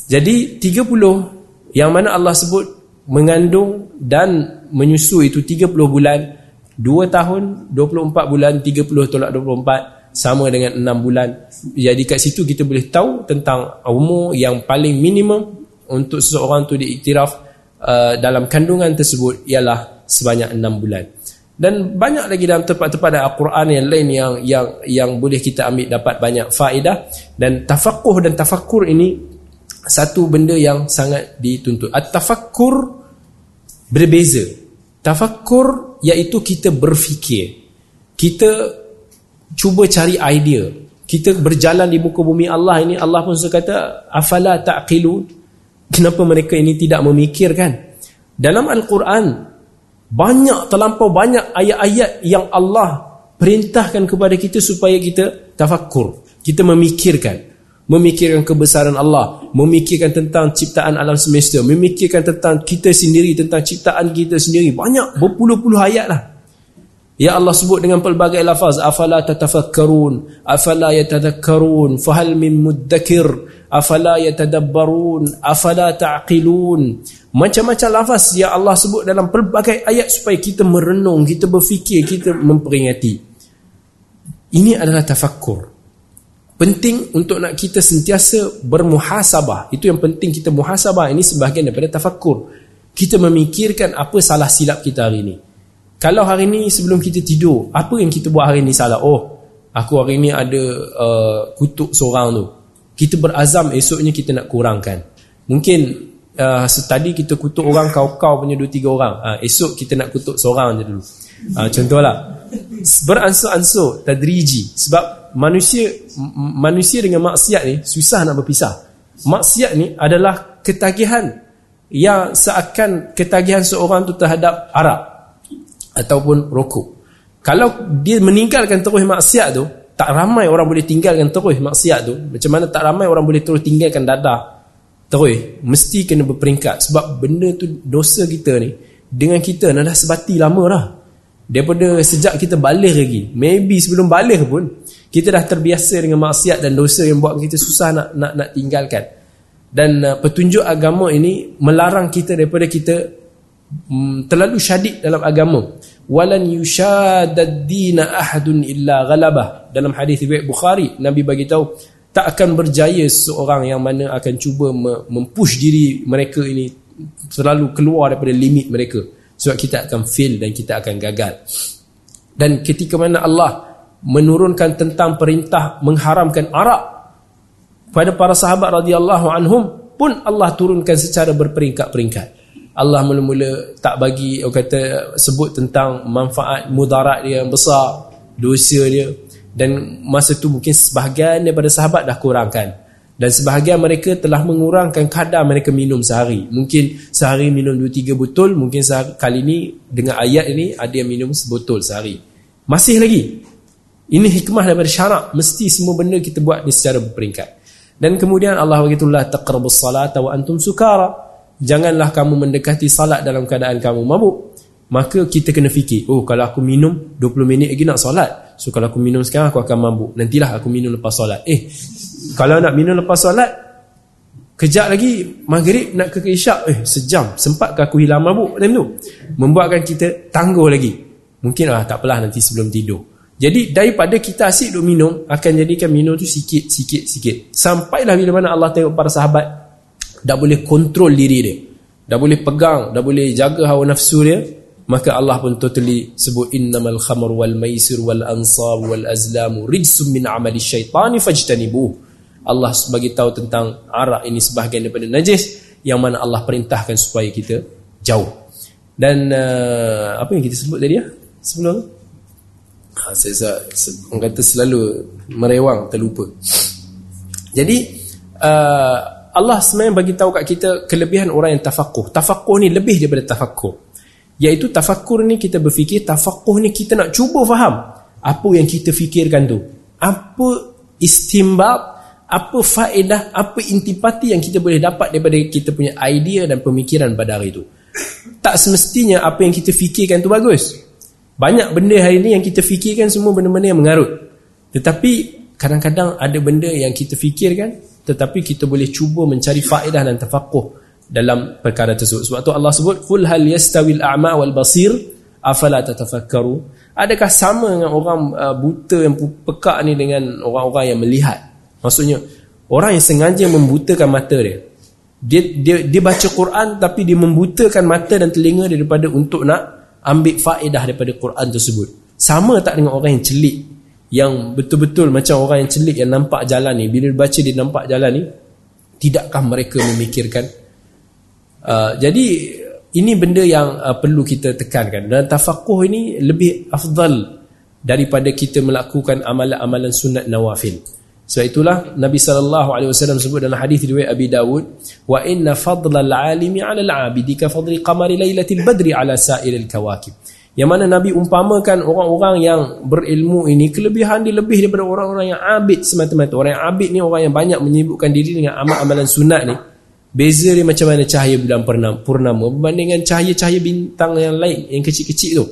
Jadi 30 yang mana Allah sebut mengandung dan menyusu itu 30 bulan 2 tahun 24 bulan 30 tolak 24 sama dengan 6 bulan jadi kat situ kita boleh tahu tentang umur yang paling minimum untuk seseorang tu diiktiraf uh, dalam kandungan tersebut ialah sebanyak 6 bulan dan banyak lagi dalam tempat-tempat Al-Quran yang lain yang yang yang boleh kita ambil dapat banyak faedah dan tafakuh dan tafakkur ini satu benda yang sangat dituntut at-tafakkur berbeza Tafakkur iaitu kita berfikir. Kita cuba cari idea. Kita berjalan di muka bumi Allah ini Allah pun suka kata afala taqilun? Kenapa mereka ini tidak memikirkan? Dalam Al-Quran banyak terlampau banyak ayat-ayat yang Allah perintahkan kepada kita supaya kita tafakkur. Kita memikirkan memikirkan kebesaran Allah, memikirkan tentang ciptaan alam semesta, memikirkan tentang kita sendiri, tentang ciptaan kita sendiri. Banyak, berpuluh-puluh ayat lah. Ya Allah sebut dengan pelbagai lafaz, afala tatafakkarun, afala yatadhakkarun, fahal min muddakir, afala yatadabbarun, afala ta'qilun. Macam-macam lafaz ya Allah sebut dalam pelbagai ayat supaya kita merenung, kita berfikir, kita memperingati. Ini adalah tafakkur. Penting untuk nak kita sentiasa bermuhasabah. Itu yang penting kita muhasabah. Ini sebahagian daripada tafakkur. Kita memikirkan apa salah silap kita hari ini. Kalau hari ini sebelum kita tidur apa yang kita buat hari ini salah? Oh aku hari ini ada uh, kutuk seorang tu kita berazam esoknya kita nak kurangkan. Mungkin uh, tadi kita kutuk orang kau-kau punya dua tiga orang. Uh, esok kita nak kutuk seorang je dulu. Uh, contohlah. Beransur-ansur tadriji. Sebab manusia manusia dengan maksiat ni susah nak berpisah. Maksiat ni adalah ketagihan. Yang seakan ketagihan seorang tu terhadap arak ataupun rokok. Kalau dia meninggalkan terus maksiat tu, tak ramai orang boleh tinggalkan terus maksiat tu. Macam mana tak ramai orang boleh terus tinggalkan dadah terus. Mesti kena berperingkat sebab benda tu dosa kita ni dengan kita dah sebati lama dah. Daripada sejak kita balik lagi. Maybe sebelum balik pun kita dah terbiasa dengan maksiat dan dosa yang buat kita susah nak nak nak tinggalkan. Dan uh, petunjuk agama ini melarang kita daripada kita um, terlalu syadid dalam agama. Walan yushadad din ahadun illa ghalabah. Dalam hadis riwayat Bukhari, Nabi bagi tahu tak akan berjaya seorang yang mana akan cuba mempush diri mereka ini terlalu keluar daripada limit mereka sebab kita akan fail dan kita akan gagal. Dan ketika mana Allah menurunkan tentang perintah mengharamkan arak pada para sahabat radhiyallahu anhum pun Allah turunkan secara berperingkat-peringkat. Allah mula-mula tak bagi orang kata sebut tentang manfaat mudarat dia yang besar, dosa dia dan masa tu mungkin sebahagian daripada sahabat dah kurangkan dan sebahagian mereka telah mengurangkan kadar mereka minum sehari. Mungkin sehari minum 2 3 botol, mungkin sehari, kali ini dengan ayat ini ada yang minum sebotol sehari. Masih lagi ini hikmah daripada syarak. Mesti semua benda kita buat ni secara berperingkat. Dan kemudian Allah berkata, La taqrabus salata wa antum sukara. Janganlah kamu mendekati salat dalam keadaan kamu mabuk. Maka kita kena fikir, oh kalau aku minum 20 minit lagi nak solat. So kalau aku minum sekarang aku akan mabuk. Nantilah aku minum lepas solat. Eh, kalau nak minum lepas solat, kejap lagi maghrib nak ke isyak. Eh, sejam. Sempatkah aku hilang mabuk time tu? Membuatkan kita tangguh lagi. Mungkin lah tak nanti sebelum tidur. Jadi daripada kita asyik duk minum akan jadikan minum tu sikit sikit sikit. Sampailah bila mana Allah tengok para sahabat dah boleh kontrol diri dia. Dah boleh pegang, dah boleh jaga hawa nafsu dia, maka Allah pun totally sebut innamal khamr wal maisir wal ansab wal azlam rijsum min amali syaitani fajtanibuh. Allah bagi tahu tentang arak ini sebahagian daripada najis yang mana Allah perintahkan supaya kita jauh. Dan uh, apa yang kita sebut tadi ya? Sebelum ha, saya, saya orang kata selalu merewang terlupa jadi uh, Allah sebenarnya bagi tahu kat kita kelebihan orang yang tafakuh tafakuh ni lebih daripada tafakuh iaitu tafakur ni kita berfikir tafakuh ni kita nak cuba faham apa yang kita fikirkan tu. Apa istimbab apa faedah apa intipati yang kita boleh dapat daripada kita punya idea dan pemikiran pada hari itu tak semestinya apa yang kita fikirkan tu bagus. Banyak benda hari ni yang kita fikirkan semua benda-benda yang mengarut. Tetapi kadang-kadang ada benda yang kita fikirkan tetapi kita boleh cuba mencari faedah dan tafakuh dalam perkara tersebut. Sebab tu Allah sebut qul hal yastawil a'ma wal basir afala tatafakkaru? Adakah sama dengan orang uh, buta yang pekak ni dengan orang-orang yang melihat? Maksudnya orang yang sengaja membutakan mata dia. Dia dia dia baca Quran tapi dia membutakan mata dan telinga daripada untuk nak ambil faedah daripada Quran tersebut. Sama tak dengan orang yang celik yang betul-betul macam orang yang celik yang nampak jalan ni bila baca dia nampak jalan ni tidakkah mereka memikirkan? Uh, jadi ini benda yang uh, perlu kita tekankan. Dan tafakuh ini lebih afdal daripada kita melakukan amalan-amalan sunat nawafil. Sebab itulah Nabi sallallahu alaihi wasallam sebut dalam hadis riwayat Abi Dawud, wa inna fadlal alimi 'ala al-'abidi ka fadli qamari lailatil badri 'ala sa'iril kawakib. Yang mana Nabi umpamakan orang-orang yang berilmu ini kelebihan dia lebih daripada orang-orang yang abid semata-mata. Orang yang abid ni orang yang banyak menyibukkan diri dengan amal-amalan sunat ni. Beza dia macam mana cahaya bulan purnama berbanding dengan cahaya-cahaya bintang yang lain yang kecil-kecil tu.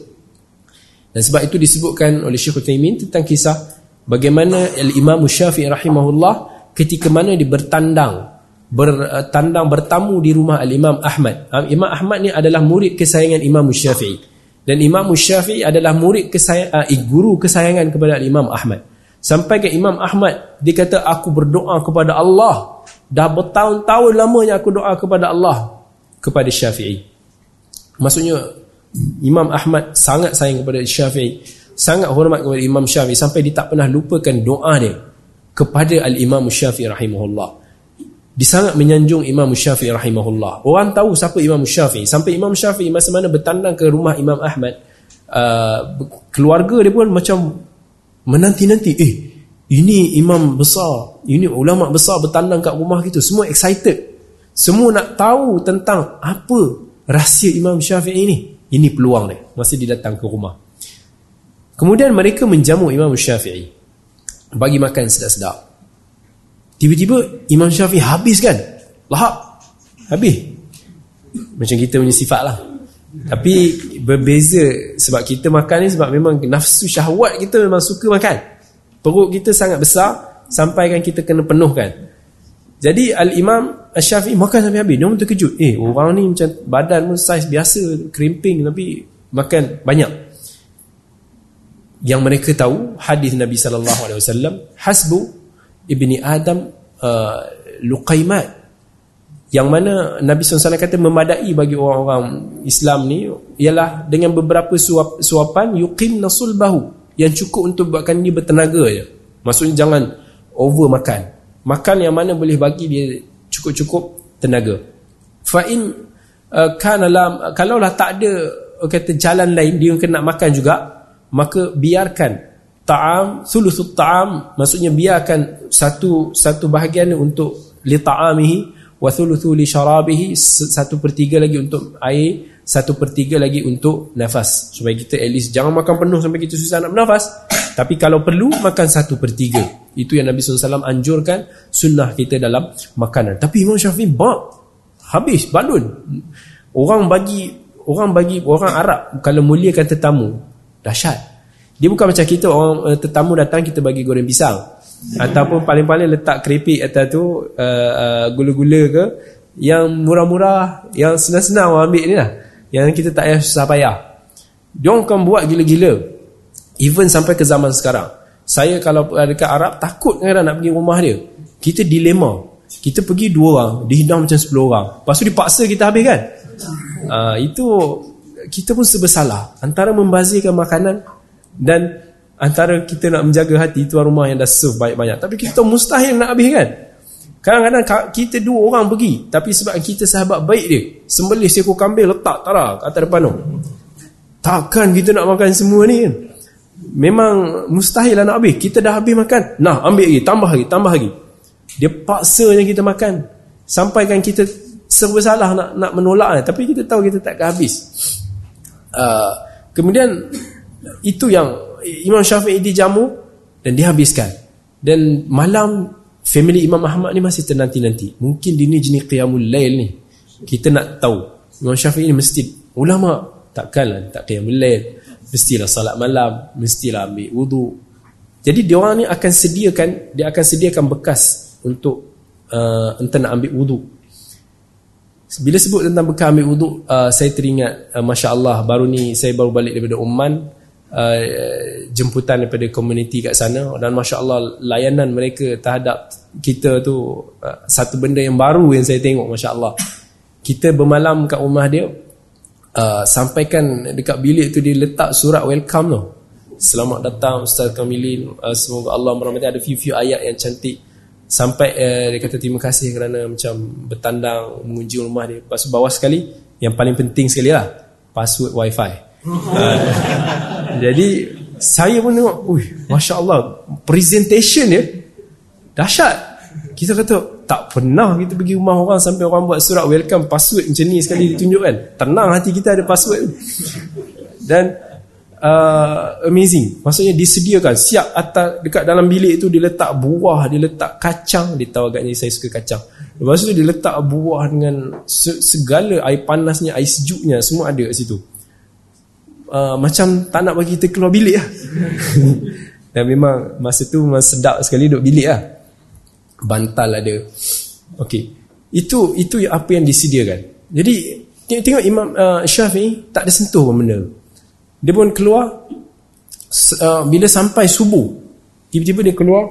Dan sebab itu disebutkan oleh Syekh Uthaymin tentang kisah bagaimana al-Imam Syafi'i rahimahullah ketika mana dia bertandang bertandang bertamu di rumah al-Imam Ahmad. Ah, Imam Ahmad ni adalah murid kesayangan Imam Syafi'i. Dan Imam Syafi'i adalah murid kesayangan uh, guru kesayangan kepada al-Imam Ahmad. Sampai ke Imam Ahmad dia kata aku berdoa kepada Allah dah bertahun-tahun lamanya aku doa kepada Allah kepada Syafi'i. Maksudnya Imam Ahmad sangat sayang kepada Syafi'i sangat hormat kepada Imam Syafi'i sampai dia tak pernah lupakan doa dia kepada Al-Imam Syafi'i rahimahullah. Dia sangat menyanjung Imam Syafi'i rahimahullah. Orang tahu siapa Imam Syafi'i. Sampai Imam Syafi'i masa mana bertandang ke rumah Imam Ahmad, uh, keluarga dia pun macam menanti-nanti, eh ini imam besar, ini ulama besar bertandang kat rumah kita. Semua excited. Semua nak tahu tentang apa rahsia Imam Syafi'i ini. Ini peluang dia masa dia datang ke rumah. Kemudian mereka menjamu Imam Syafi'i bagi makan sedap-sedap. Tiba-tiba Imam Syafi'i habis kan? Lahap. Habis. Macam kita punya sifat lah. Tapi berbeza sebab kita makan ni sebab memang nafsu syahwat kita memang suka makan. Perut kita sangat besar sampai kan kita kena penuhkan. Jadi Al-Imam Syafi'i makan sampai habis. Dia pun terkejut. Eh orang ni macam badan pun saiz biasa, krimping tapi makan banyak yang mereka tahu hadis Nabi sallallahu alaihi wasallam hasbu ibni adam uh, luqaimat. Yang mana Nabi SAW kata memadai bagi orang-orang Islam ni ialah dengan beberapa suap, suapan yuqim nasul bahu yang cukup untuk buatkan dia bertenaga je. Maksudnya jangan over makan makan yang mana boleh bagi dia cukup-cukup tenaga. Fa'in uh, kalau lah tak ada kata jalan lain dia kena makan juga maka biarkan ta'am thuluthut ta'am maksudnya biarkan satu satu bahagian untuk li ta'amihi wa thuluthu li syarabihi satu pertiga lagi untuk air satu pertiga lagi untuk nafas. Supaya kita at least jangan makan penuh sampai kita susah nak bernafas. Tapi kalau perlu makan satu pertiga itu yang Nabi SAW anjurkan sunnah kita dalam makanan. Tapi Imam Syafi'i bak habis balun orang bagi orang bagi orang Arab kalau muliakan tetamu dahsyat dia bukan macam kita orang uh, tetamu datang kita bagi goreng pisang. Ataupun paling-paling letak keripik atas tu uh, uh, gula-gula ke yang murah-murah yang senang-senang orang ambil ni lah. Yang kita tak payah susah payah. Dia orang akan buat gila-gila. Even sampai ke zaman sekarang. Saya kalau dekat Arab takut kadang nak pergi rumah dia. Kita dilema. Kita pergi dua orang dihidang macam 10 orang. Lepas tu dipaksa kita habis kan? Uh, itu kita pun sebesalah antara membazirkan makanan dan antara kita nak menjaga hati tuan rumah yang dah serve banyak-banyak tapi kita mustahil nak habis kan? Kadang-kadang kita dua orang pergi tapi sebab kita sahabat baik dia sembelih seekor kambing letak tak lah atas depan tu. Takkan kita nak makan semua ni kan? Memang mustahil lah nak habis. Kita dah habis makan nah ambil lagi tambah lagi tambah lagi. Dia paksa yang kita makan. Sampaikan kita serba salah nak nak menolak tapi kita tahu kita takkan habis. Uh, kemudian itu yang Imam Syafi'i dijamu dan dihabiskan. Dan malam family Imam Ahmad ni masih ternanti-nanti. Mungkin dia ni jenis qiyamul lail ni. Kita nak tahu. Imam Syafi'i ni mesti ulama takkanlah tak qiyamul lail. Mestilah salat malam, mestilah ambil wudu. Jadi dia orang ni akan sediakan, dia akan sediakan bekas untuk uh, entah nak ambil wudu. Bila sebut tentang bekas ambil wudu, uh, saya teringat uh, masya-Allah baru ni saya baru balik daripada Oman uh, jemputan daripada komuniti kat sana. Dan Masya Allah layanan mereka terhadap kita tu uh, satu benda yang baru yang saya tengok Masya Allah kita bermalam kat rumah dia uh, sampaikan dekat bilik tu dia letak surat welcome tu. Selamat datang Ustaz Kamilin uh, semoga Allah merahmati. Ada few-few ayat yang cantik. Sampai uh, dia kata terima kasih kerana macam bertandang mengunjungi rumah dia. Lepas bawah sekali yang paling penting sekali lah password wifi uh, jadi saya pun tengok, ui, masya Allah, presentation dia dahsyat. Kita kata tak pernah kita pergi rumah orang sampai orang buat surat welcome password macam ni sekali ditunjukkan. Tenang hati kita ada password. Dan uh, amazing. Maksudnya disediakan siap atas dekat dalam bilik tu dia letak buah, dia letak kacang, dia tahu agaknya saya suka kacang. Lepas tu dia letak buah dengan segala air panasnya, air sejuknya semua ada kat situ uh, macam tak nak bagi kita keluar bilik lah. Dan memang masa tu memang sedap sekali duduk bilik lah. Bantal ada. Okey. Itu itu apa yang disediakan. Jadi tengok, tengok Imam uh, Syafi'i tak ada sentuh pun benda. Dia pun keluar uh, bila sampai subuh. Tiba-tiba dia keluar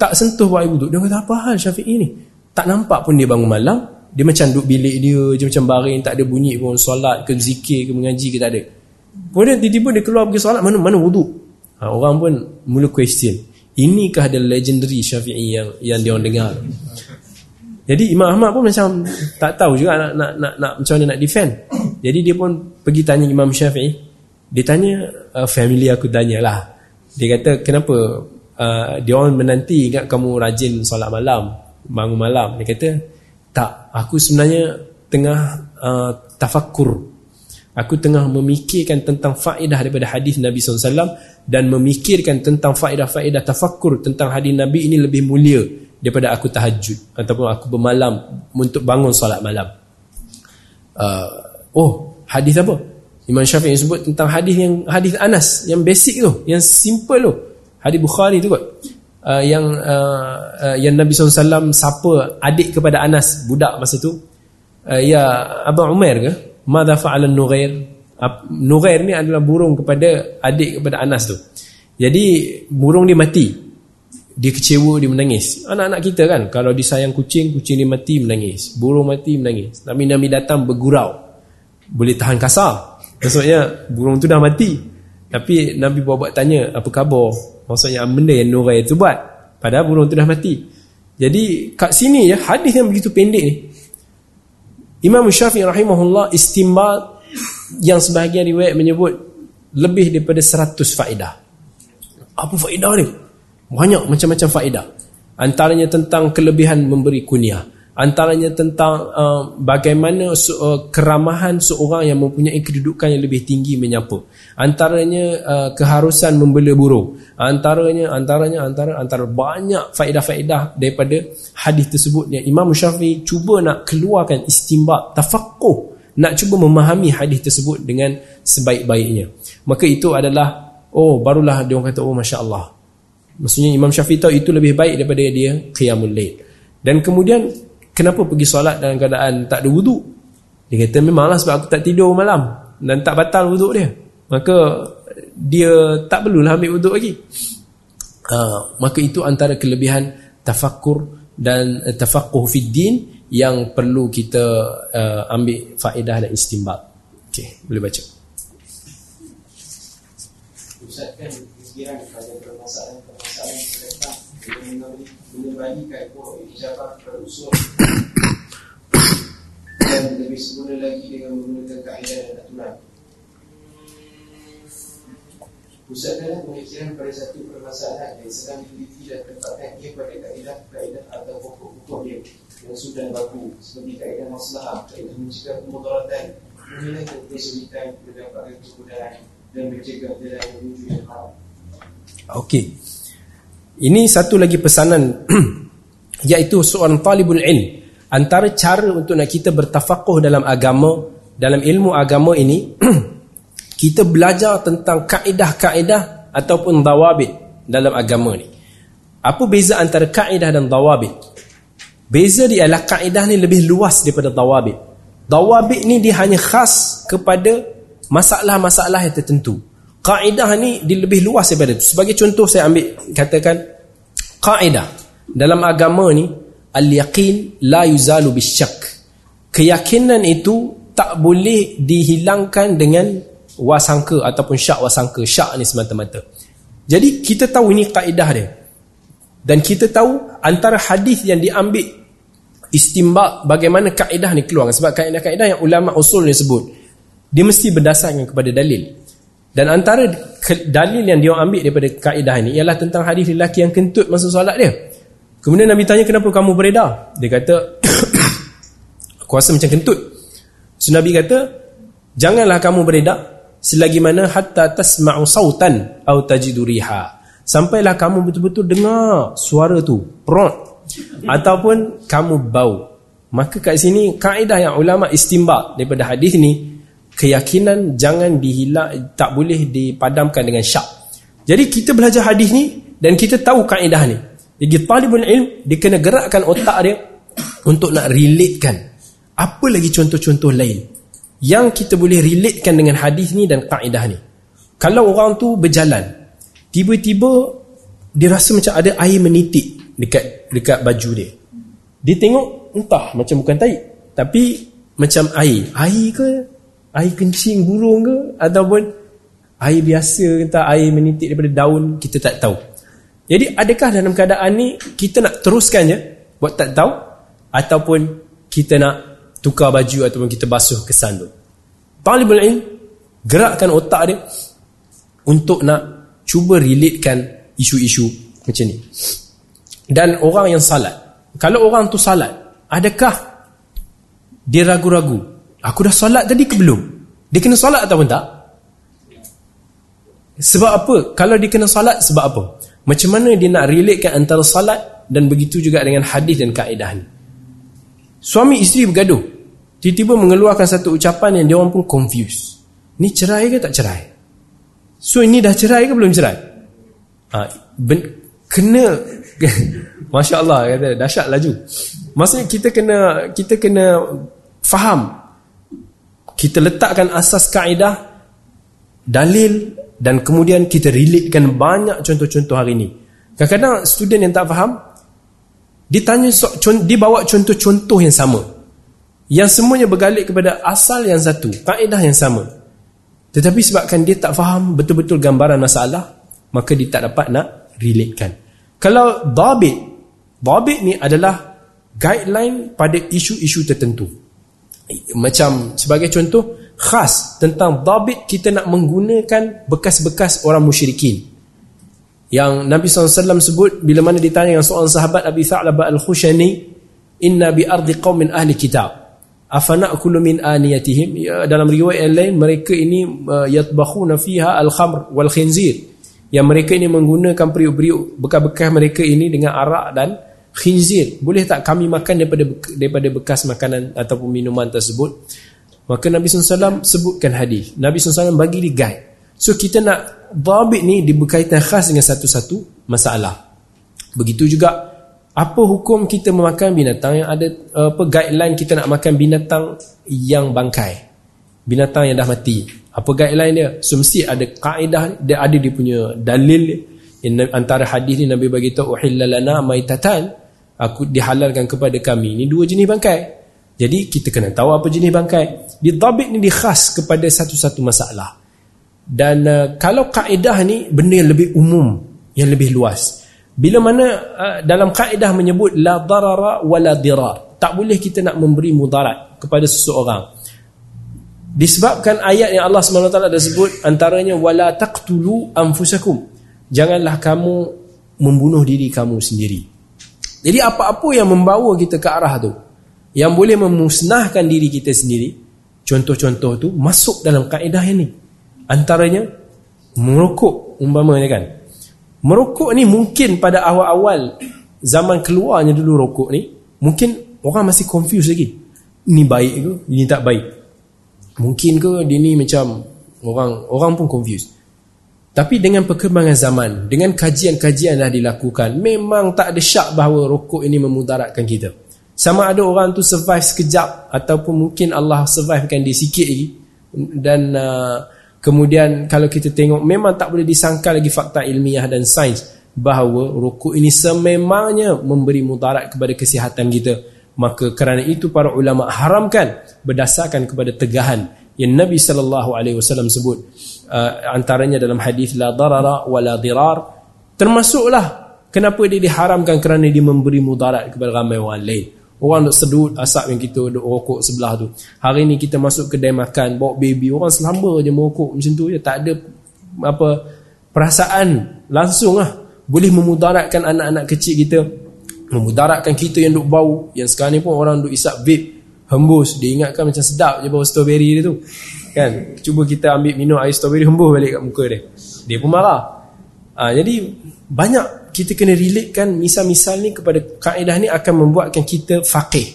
tak sentuh buat ibu tu. Dia kata apa hal Syafi'i ni? Tak nampak pun dia bangun malam. Dia macam duduk bilik dia, dia macam baring tak ada bunyi pun solat ke zikir ke mengaji ke tak ada. Kemudian tiba-tiba dia keluar pergi solat mana mana wudu. Ha, orang pun mula question. Inikah ada legendary Syafi'i yang yang dia dengar. Jadi Imam Ahmad pun macam tak tahu juga nak nak nak, nak macam mana nak defend. Jadi dia pun pergi tanya Imam Syafi'i. Dia tanya uh, family aku tanyalah. Dia kata kenapa uh, dia orang menanti ingat kamu rajin solat malam, bangun malam. Dia kata tak, aku sebenarnya tengah uh, tafakkur Aku tengah memikirkan tentang faedah daripada hadis Nabi SAW dan memikirkan tentang faedah-faedah tafakkur tentang hadis Nabi ini lebih mulia daripada aku tahajud ataupun aku bermalam untuk bangun solat malam. Uh, oh, hadis apa? Imam Syafi'i sebut tentang hadis yang hadis Anas yang basic tu, yang simple tu. Hadis Bukhari tu kot. Uh, yang uh, uh, yang Nabi SAW sapa adik kepada Anas budak masa tu. Uh, ya Abu Umar ke? Mada fa'ala Nughair? Nughair ni adalah burung kepada adik kepada Anas tu. Jadi burung dia mati. Dia kecewa, dia menangis. Anak-anak kita kan, kalau disayang kucing, kucing dia mati menangis. Burung mati menangis. Nabi Nabi datang bergurau. Boleh tahan kasar. Maksudnya burung tu dah mati. Tapi Nabi buat-buat tanya, apa khabar? Maksudnya benda yang Nughair tu buat. Padahal burung tu dah mati. Jadi kat sini ya hadis yang begitu pendek ni Imam Syafi'i rahimahullah istimbat yang sebahagian riwayat menyebut lebih daripada 100 faedah. Apa faedah ni? Banyak macam-macam faedah. Antaranya tentang kelebihan memberi kunyah antaranya tentang uh, bagaimana uh, keramahan seorang yang mempunyai kedudukan yang lebih tinggi menyapa antaranya uh, keharusan membela burung. Antaranya antaranya antara antara banyak faedah-faedah daripada hadis tersebut. Yang Imam Syafi'i cuba nak keluarkan istimbat tafaqquh nak cuba memahami hadis tersebut dengan sebaik-baiknya. Maka itu adalah oh barulah dia orang kata oh masya-Allah. Maksudnya Imam Syafi'i tahu itu lebih baik daripada dia qiyamul lail. Dan kemudian kenapa pergi solat dalam keadaan tak ada wuduk dia kata memanglah sebab aku tak tidur malam dan tak batal wuduk dia. Maka dia tak perlulah ambil wuduk lagi. Uh, maka itu antara kelebihan tafakkur dan uh, tafaqquh fid din yang perlu kita uh, ambil faedah dan istimbat okey boleh baca. Ustazkan fikiran kepada permasalahan-permasalahan yang datang dengan mengembalikan pokok ijabah berusul dan lebih sempurna lagi dengan menggunakan kaedah dan aturan Pusatkanlah pemikiran pada satu permasalahan yang sedang diteliti dan tempatkan ia pada kaedah-kaedah atau pokok-pokok dia yang sudah baku seperti kaedah masalah, kaedah mencegah kemudaratan, menilai kesulitan mendapatkan kemudahan dan mencegah jalan menuju yang haram. Okey. Ini satu lagi pesanan iaitu seorang talibul ilm antara cara untuk nak kita bertafakuh dalam agama dalam ilmu agama ini kita belajar tentang kaedah-kaedah ataupun dawabit dalam agama ni. Apa beza antara kaedah dan dawabit? Beza dia adalah kaedah ni lebih luas daripada dawabit. Dawabit ni dia hanya khas kepada masalah-masalah yang tertentu. Kaedah ni lebih luas daripada itu. Sebagai contoh saya ambil katakan kaedah dalam agama ni al-yaqin la yuzalu bisyak. Keyakinan itu tak boleh dihilangkan dengan wasangka ataupun syak wasangka. Syak ni semata-mata. Jadi kita tahu ini kaedah dia. Dan kita tahu antara hadis yang diambil istimbak bagaimana kaedah ni keluar. Sebab kaedah-kaedah yang ulama usul ni sebut dia mesti berdasarkan kepada dalil dan antara dalil yang dia ambil daripada kaedah ini ialah tentang hadis lelaki yang kentut masa solat dia. Kemudian Nabi tanya kenapa kamu beredar? Dia kata aku rasa macam kentut. So Nabi kata janganlah kamu beredar selagi mana hatta tasma'u sautan atau tajidu riha. Sampailah kamu betul-betul dengar suara tu prot ataupun kamu bau. Maka kat sini kaedah yang ulama istimbat daripada hadis ni keyakinan jangan dihilang tak boleh dipadamkan dengan syak jadi kita belajar hadis ni dan kita tahu kaedah ni jadi talibul ilm dia kena gerakkan otak dia untuk nak relatekan apa lagi contoh-contoh lain yang kita boleh relatekan dengan hadis ni dan kaedah ni. Kalau orang tu berjalan, tiba-tiba dia rasa macam ada air menitik dekat dekat baju dia. Dia tengok entah macam bukan tahi, tapi macam air. Air ke? Air kencing burung ke ataupun air biasa entah air menitik daripada daun kita tak tahu. Jadi adakah dalam keadaan ni kita nak teruskan je buat tak tahu ataupun kita nak tukar baju ataupun kita basuh kesan tu. Talibul ilm gerakkan otak dia untuk nak cuba relatekan isu-isu macam ni. Dan orang yang salat, kalau orang tu salat, adakah dia ragu-ragu? Aku dah salat tadi ke belum? Dia kena salat ataupun tak? Sebab apa? Kalau dia kena salat sebab apa? Macam mana dia nak relatekan antara salat dan begitu juga dengan hadis dan kaedah ni? Suami isteri bergaduh. Tiba-tiba mengeluarkan satu ucapan yang dia orang pun confused. Ni cerai ke tak cerai? So ini dah cerai ke belum cerai? Ha, ben, kena Masya Allah kata dahsyat laju. Maksudnya kita kena kita kena faham. Kita letakkan asas kaedah dalil dan kemudian kita relatekan banyak contoh-contoh hari ini. Kadang-kadang student yang tak faham dia tanya dia bawa contoh-contoh yang sama yang semuanya bergalik kepada asal yang satu, kaedah yang sama. Tetapi sebabkan dia tak faham betul-betul gambaran masalah, maka dia tak dapat nak relatekan. Kalau dhabit, dhabit ni adalah guideline pada isu-isu tertentu. Macam sebagai contoh, khas tentang dhabit kita nak menggunakan bekas-bekas orang musyrikin. Yang Nabi SAW sebut bila mana ditanya dengan seorang sahabat Abi Tha'labah Al-Khushani, Inna bi ardi qawmin ahli kitab. Afana kullu min aniyatihim? Ya, dalam riwayat yang lain mereka ini uh, yatbakhuna fiha al-khamr wal khinzir. Yang mereka ini menggunakan periuk-periuk bekas-bekas mereka ini dengan arak dan khinzir. Boleh tak kami makan daripada daripada bekas makanan ataupun minuman tersebut? Maka Nabi SAW sebutkan hadis. Nabi SAW bagi di guide. So kita nak dhabit ni berkaitan khas dengan satu-satu masalah. Begitu juga apa hukum kita memakan binatang yang ada apa guideline kita nak makan binatang yang bangkai? Binatang yang dah mati. Apa guideline dia? So mesti ada kaedah dia ada dia punya dalil. Dia antara hadis ni Nabi bagi tahu uhillalana maitatan aku dihalalkan kepada kami. Ni dua jenis bangkai. Jadi kita kena tahu apa jenis bangkai. Didabit ni dikhas kepada satu-satu masalah. Dan uh, kalau kaedah ni benda yang lebih umum yang lebih luas. Bila mana uh, dalam kaedah menyebut la darara wala dirar. Tak boleh kita nak memberi mudarat kepada seseorang. Disebabkan ayat yang Allah SWT ada sebut antaranya wala taqtulu anfusakum. Janganlah kamu membunuh diri kamu sendiri. Jadi apa-apa yang membawa kita ke arah tu, yang boleh memusnahkan diri kita sendiri, contoh-contoh tu masuk dalam kaedah ini. Antaranya merokok umpamanya kan. Merokok ni mungkin pada awal-awal zaman keluarnya dulu rokok ni, mungkin orang masih confuse lagi. Ini baik ke? Ini tak baik. Mungkin ke dia ni macam orang orang pun confuse. Tapi dengan perkembangan zaman, dengan kajian-kajian dah dilakukan, memang tak ada syak bahawa rokok ini memudaratkan kita. Sama ada orang tu survive sekejap ataupun mungkin Allah survivekan dia sikit lagi. Dan uh, kemudian kalau kita tengok, memang tak boleh disangka lagi fakta ilmiah dan sains bahawa rokok ini sememangnya memberi mudarat kepada kesihatan kita. Maka kerana itu para ulama haramkan berdasarkan kepada tegahan yang Nabi sallallahu alaihi wasallam sebut uh, antaranya dalam hadis la darara wala dirar. Termasuklah kenapa dia diharamkan kerana dia memberi mudarat kepada ramai orang lain. Orang nak sedut asap yang kita duk rokok sebelah tu. Hari ni kita masuk kedai makan bawa baby orang selamba je merokok macam tu je. Tak ada apa perasaan langsung lah. Boleh memudaratkan anak-anak kecil kita memudaratkan kita yang duk bau. Yang sekarang ni pun orang duk isap vape hembus. Dia ingatkan macam sedap je bau strawberry dia tu. Kan? Cuba kita ambil minum air strawberry hembus balik kat muka dia. Dia pun marah. Ha, jadi banyak kita kena relatekan misal-misal ni kepada kaedah ni akan membuatkan kita faqih.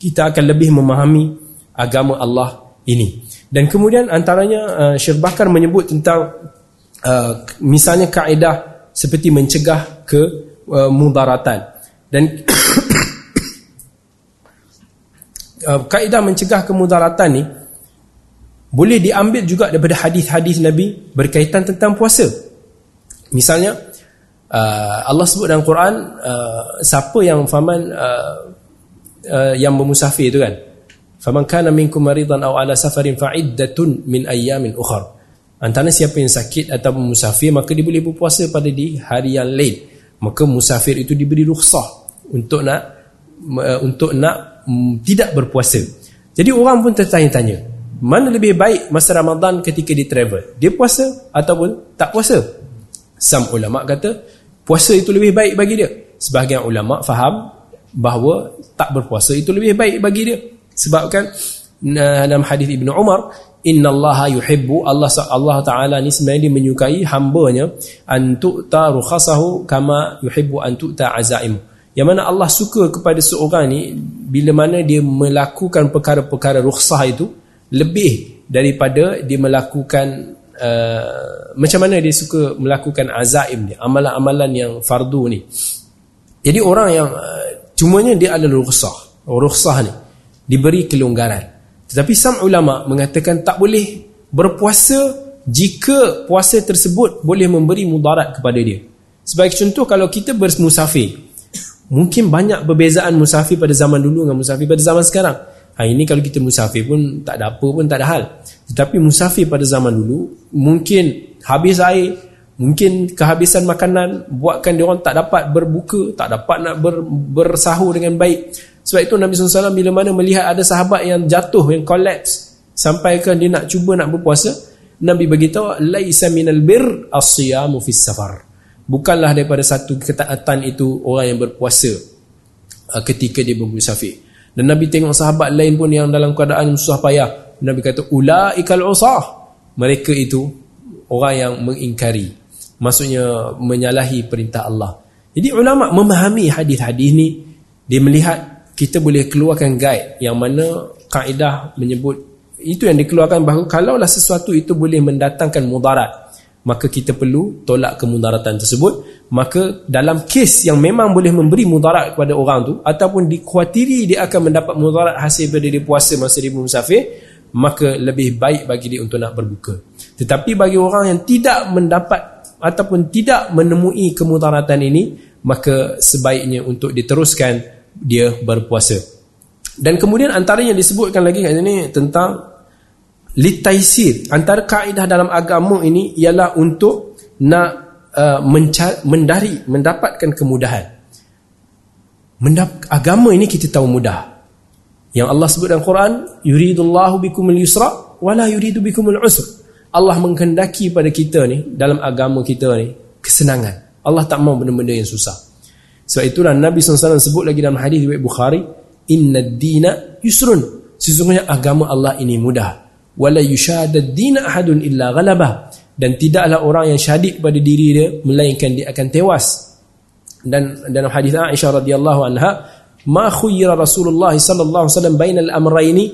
Kita akan lebih memahami agama Allah ini. Dan kemudian antaranya uh, Syekh Bakar menyebut tentang uh, misalnya kaedah seperti mencegah ke uh, mudaratan. Dan uh, kaedah mencegah kemudaratan ni boleh diambil juga daripada hadis-hadis Nabi berkaitan tentang puasa. Misalnya uh, Allah sebut dalam Quran uh, siapa yang faman uh, uh, yang bermusafir itu kan. Faman kana minkum maridan aw ala safarin fa iddatun min ayyamin ukhra. Antara siapa yang sakit atau musafir maka dia boleh berpuasa pada di hari yang lain. Maka musafir itu diberi rukhsah untuk nak uh, untuk nak um, tidak berpuasa. Jadi orang pun tertanya-tanya, mana lebih baik masa Ramadan ketika dia travel? Dia puasa ataupun tak puasa? Some ulama kata puasa itu lebih baik bagi dia. Sebahagian ulama faham bahawa tak berpuasa itu lebih baik bagi dia. Sebabkan dalam hadis Ibnu Umar, Inna Allah yuhibbu Allah Allah Taala ni sebenarnya dia menyukai hamba-Nya an tu'ta rukhasahu kama yuhibbu an tu'ta azaim. Yang mana Allah suka kepada seorang ni bila mana dia melakukan perkara-perkara rukhsah itu lebih daripada dia melakukan uh, macam mana dia suka melakukan azaim ni amalan-amalan yang fardu ni. Jadi orang yang uh, cumanya dia adalah rukhsah rukhsah ni diberi kelonggaran. Tetapi sam ulama mengatakan tak boleh berpuasa jika puasa tersebut boleh memberi mudarat kepada dia. Sebagai contoh kalau kita bermusafir mungkin banyak perbezaan musafir pada zaman dulu dengan musafir pada zaman sekarang Ha, ini kalau kita musafir pun tak ada apa pun tak ada hal. Tetapi musafir pada zaman dulu mungkin habis air, mungkin kehabisan makanan buatkan dia orang tak dapat berbuka, tak dapat nak ber, bersahur dengan baik. Sebab itu Nabi SAW bila mana melihat ada sahabat yang jatuh, yang collapse sampai ke dia nak cuba nak berpuasa, Nabi beritahu minal bir as-siyamu fis safar. Bukanlah daripada satu ketaatan itu orang yang berpuasa uh, ketika dia bermusafir. Dan Nabi tengok sahabat lain pun yang dalam keadaan susah payah. Nabi kata, Ula'ikal usah. Mereka itu orang yang mengingkari. Maksudnya menyalahi perintah Allah. Jadi ulama memahami hadis-hadis ni. Dia melihat kita boleh keluarkan guide yang mana kaedah menyebut itu yang dikeluarkan bahawa kalaulah sesuatu itu boleh mendatangkan mudarat maka kita perlu tolak kemudaratan tersebut. Maka dalam kes yang memang boleh memberi mudarat kepada orang tu ataupun dikhawatiri dia akan mendapat mudarat hasil daripada dia puasa masa dia musafir maka lebih baik bagi dia untuk nak berbuka. Tetapi bagi orang yang tidak mendapat ataupun tidak menemui kemudaratan ini maka sebaiknya untuk diteruskan dia berpuasa. Dan kemudian antara yang disebutkan lagi kat sini tentang litaisir. Antara kaedah dalam agama ini ialah untuk nak uh, mencari, mendari mendapatkan kemudahan. Mendap agama ini kita tahu mudah. Yang Allah sebut dalam Quran yuridullahu bikumul yusra wala yuridu bikumul usra. Allah menghendaki pada kita ni dalam agama kita ni kesenangan. Allah tak mau benda-benda yang susah. Sebab itulah Nabi SAW sebut lagi dalam hadis riwayat Bukhari inna dina yusrun. Sesungguhnya agama Allah ini mudah wala yushadad dina ahadun illa ghalabah. Dan tidaklah orang yang syadik pada diri dia melainkan dia akan tewas. Dan dalam hadis Aisyah radhiyallahu anha ma khuyyira Rasulullah sallallahu alaihi wasallam bainal amrayni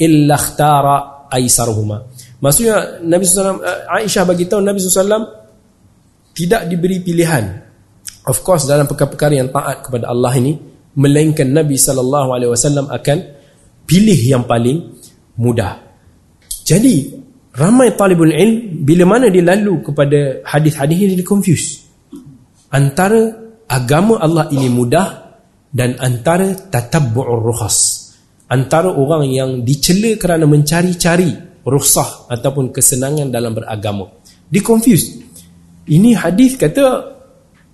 illa ikhtara aisaruhuma. Maksudnya Nabi SAW Aisyah bagi tahu Nabi SAW tidak diberi pilihan. Of course dalam perkara-perkara yang taat kepada Allah ini melainkan Nabi sallallahu alaihi wasallam akan pilih yang paling mudah jadi ramai talibul ilm bila mana dia lalu kepada hadis-hadis ini dia confuse antara agama Allah ini mudah dan antara tatabbu'ur rukhas antara orang yang dicela kerana mencari-cari rukhsah ataupun kesenangan dalam beragama. Di confuse ini hadis kata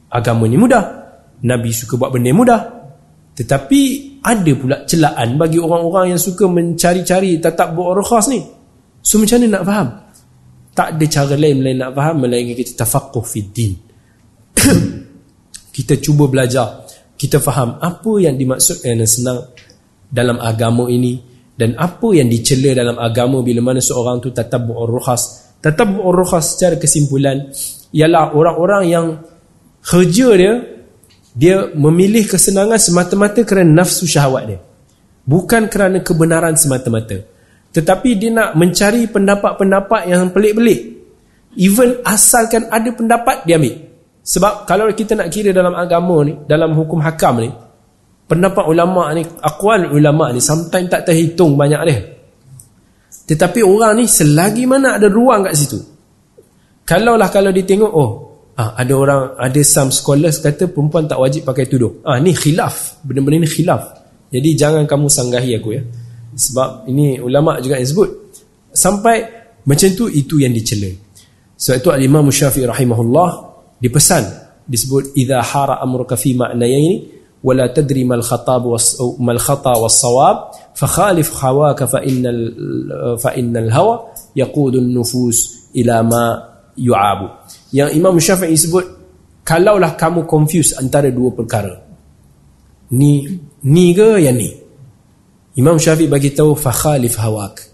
agama ni mudah. Nabi suka buat benda mudah. Tetapi ada pula celaan bagi orang-orang yang suka mencari-cari tatabbu'ur rukhas ni so macam mana nak faham? Tak ada cara lain melain nak faham melainkan kita tafaqquh fid din. Kita cuba belajar kita faham apa yang dimaksudkan dan senang dalam agama ini dan apa yang dicela dalam agama bila mana seorang tu tatabbu'ur rukhas tatabbu'ur rukhas secara kesimpulan ialah orang-orang yang kerja dia dia memilih kesenangan semata-mata kerana nafsu syahwat dia. Bukan kerana kebenaran semata-mata tetapi dia nak mencari pendapat-pendapat yang pelik-pelik even asalkan ada pendapat dia ambil sebab kalau kita nak kira dalam agama ni, dalam hukum hakam ni, pendapat ulama ni, akwal ulama ni sometimes tak terhitung banyak dia. Tetapi orang ni selagi mana ada ruang kat situ. Kalaulah kalau ditengok oh, ah, ada orang ada some scholars kata perempuan tak wajib pakai tudung. Ah ni khilaf, benda-benda ni khilaf. Jadi jangan kamu sanggahi aku ya. Sebab ini ulama juga yang sebut. Sampai macam tu itu yang dicela. Sebab itu al-Imam Syafi'i rahimahullah dipesan disebut idza hara amruka fi ma'nayaini wala tadri mal khatab mal khata was sawab fa khalif hawaka fa innal fa innal hawa yaqudu nufus ila ma yu'abu yang Imam Syafi'i sebut kalaulah kamu confuse antara dua perkara ni ni ke yang ni Imam Syafi'i bagi tahu fa khalif hawak.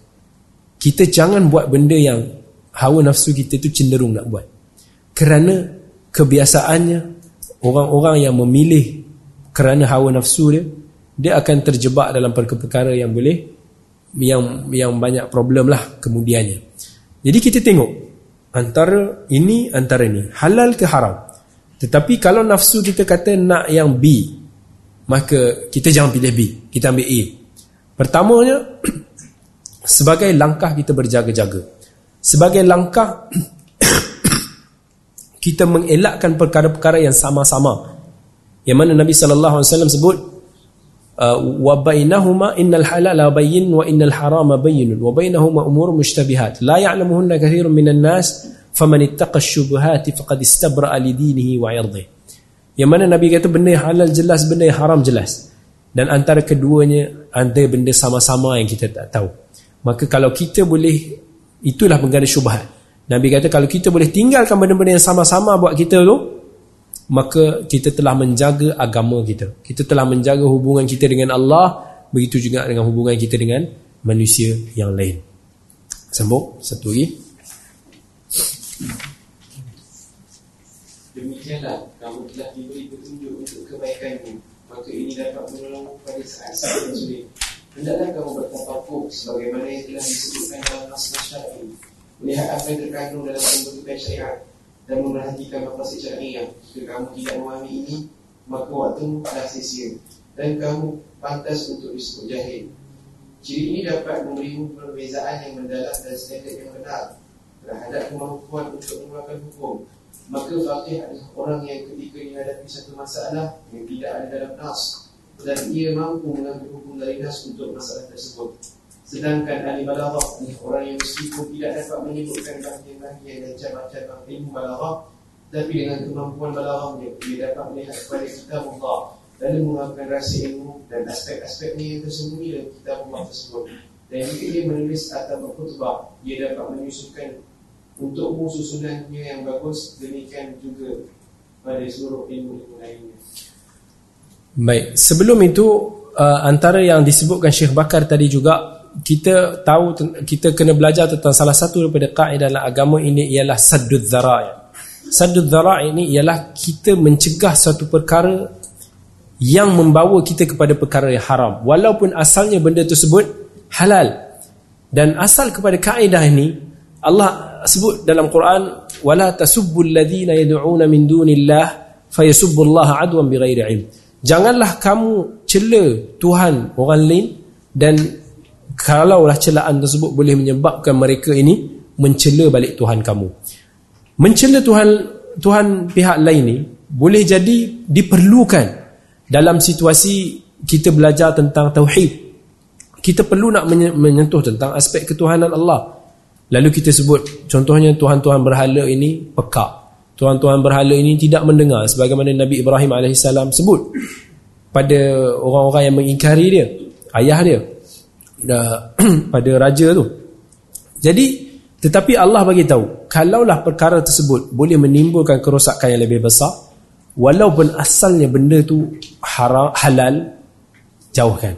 Kita jangan buat benda yang hawa nafsu kita tu cenderung nak buat. Kerana kebiasaannya orang-orang yang memilih kerana hawa nafsu dia dia akan terjebak dalam perkara-perkara yang boleh yang yang banyak problem lah kemudiannya. Jadi kita tengok antara ini antara ini halal ke haram? Tetapi kalau nafsu kita kata nak yang B maka kita jangan pilih B. Kita ambil A pertamanya sebagai langkah kita berjaga-jaga. Sebagai langkah kita mengelakkan perkara-perkara yang sama-sama. Yang mana Nabi sallallahu alaihi wasallam sebut uh, wa bainahuma innal halala bayyin wa innal harama bayyin wa bainahuma umur mushtabihat. La ya'lamuhunna kathirun minan nas faman ittaqa ash-shubuhat faqad istabra'a li dinihi wa 'irdihi. Yang mana Nabi kata benda halal jelas benda haram jelas dan antara keduanya ada benda sama-sama yang kita tak tahu maka kalau kita boleh itulah pengganda syubhat Nabi kata kalau kita boleh tinggalkan benda-benda yang sama-sama buat kita tu maka kita telah menjaga agama kita. Kita telah menjaga hubungan kita dengan Allah begitu juga dengan hubungan kita dengan manusia yang lain. Sambung satu lagi. Demikianlah kamu telah diberi petunjuk untuk kebaikanmu maka ini dapat Hendaklah kamu bertafakur sebagaimana yang telah disebutkan dalam naskah syar'i melihat apa yang terkandung dalam pembentukan syariat dan memerhatikan maqasid syariah jika kamu tidak memahami ini maka waktu telah sia-sia dan kamu pantas untuk disebut jahil. Ciri ini dapat memberimu perbezaan yang mendalam dan standard yang benar terhadap kemampuan untuk mengeluarkan hukum. Maka fakih adalah orang yang ketika dihadapi satu masalah yang tidak ada dalam nas dan ia mampu mengambil hukum dari nas untuk masalah tersebut. Sedangkan ahli balaghah ni orang yang meskipun tidak dapat menyebutkan bahagian-bahagian dan cabang-cabang ilmu balaghah tapi dengan kemampuan balaghahnya dia dapat melihat kepada kitab Allah lalu mengamalkan rasa ilmu dan aspek-aspeknya yang tersembunyi dalam kitab Allah tersebut dan jika dia menulis atau berkhutbah dia dapat menyusunkan untukmu susunannya yang bagus demikian juga pada seluruh ilmu-ilmu lainnya Baik, sebelum itu uh, antara yang disebutkan Syekh Bakar tadi juga kita tahu kita kena belajar tentang salah satu daripada kaedah dalam agama ini ialah saddud dhara'i. Saddud dhara'i ini ialah kita mencegah satu perkara yang membawa kita kepada perkara yang haram walaupun asalnya benda tersebut halal. Dan asal kepada kaedah ini Allah sebut dalam Quran wala tasubbul ladina yad'una min dunillah fayasubbullaha adwan bighairi ilm. Janganlah kamu cela Tuhan orang lain dan kalaulah celaan tersebut boleh menyebabkan mereka ini mencela balik Tuhan kamu. Mencela Tuhan Tuhan pihak lain ni boleh jadi diperlukan dalam situasi kita belajar tentang tauhid. Kita perlu nak menyentuh tentang aspek ketuhanan Allah. Lalu kita sebut contohnya tuhan-tuhan berhala ini pekak. Tuhan-tuhan berhala ini tidak mendengar sebagaimana Nabi Ibrahim AS sebut pada orang-orang yang mengingkari dia, ayah dia pada raja tu. Jadi tetapi Allah bagi tahu kalaulah perkara tersebut boleh menimbulkan kerosakan yang lebih besar walaupun asalnya benda tu haram halal jauhkan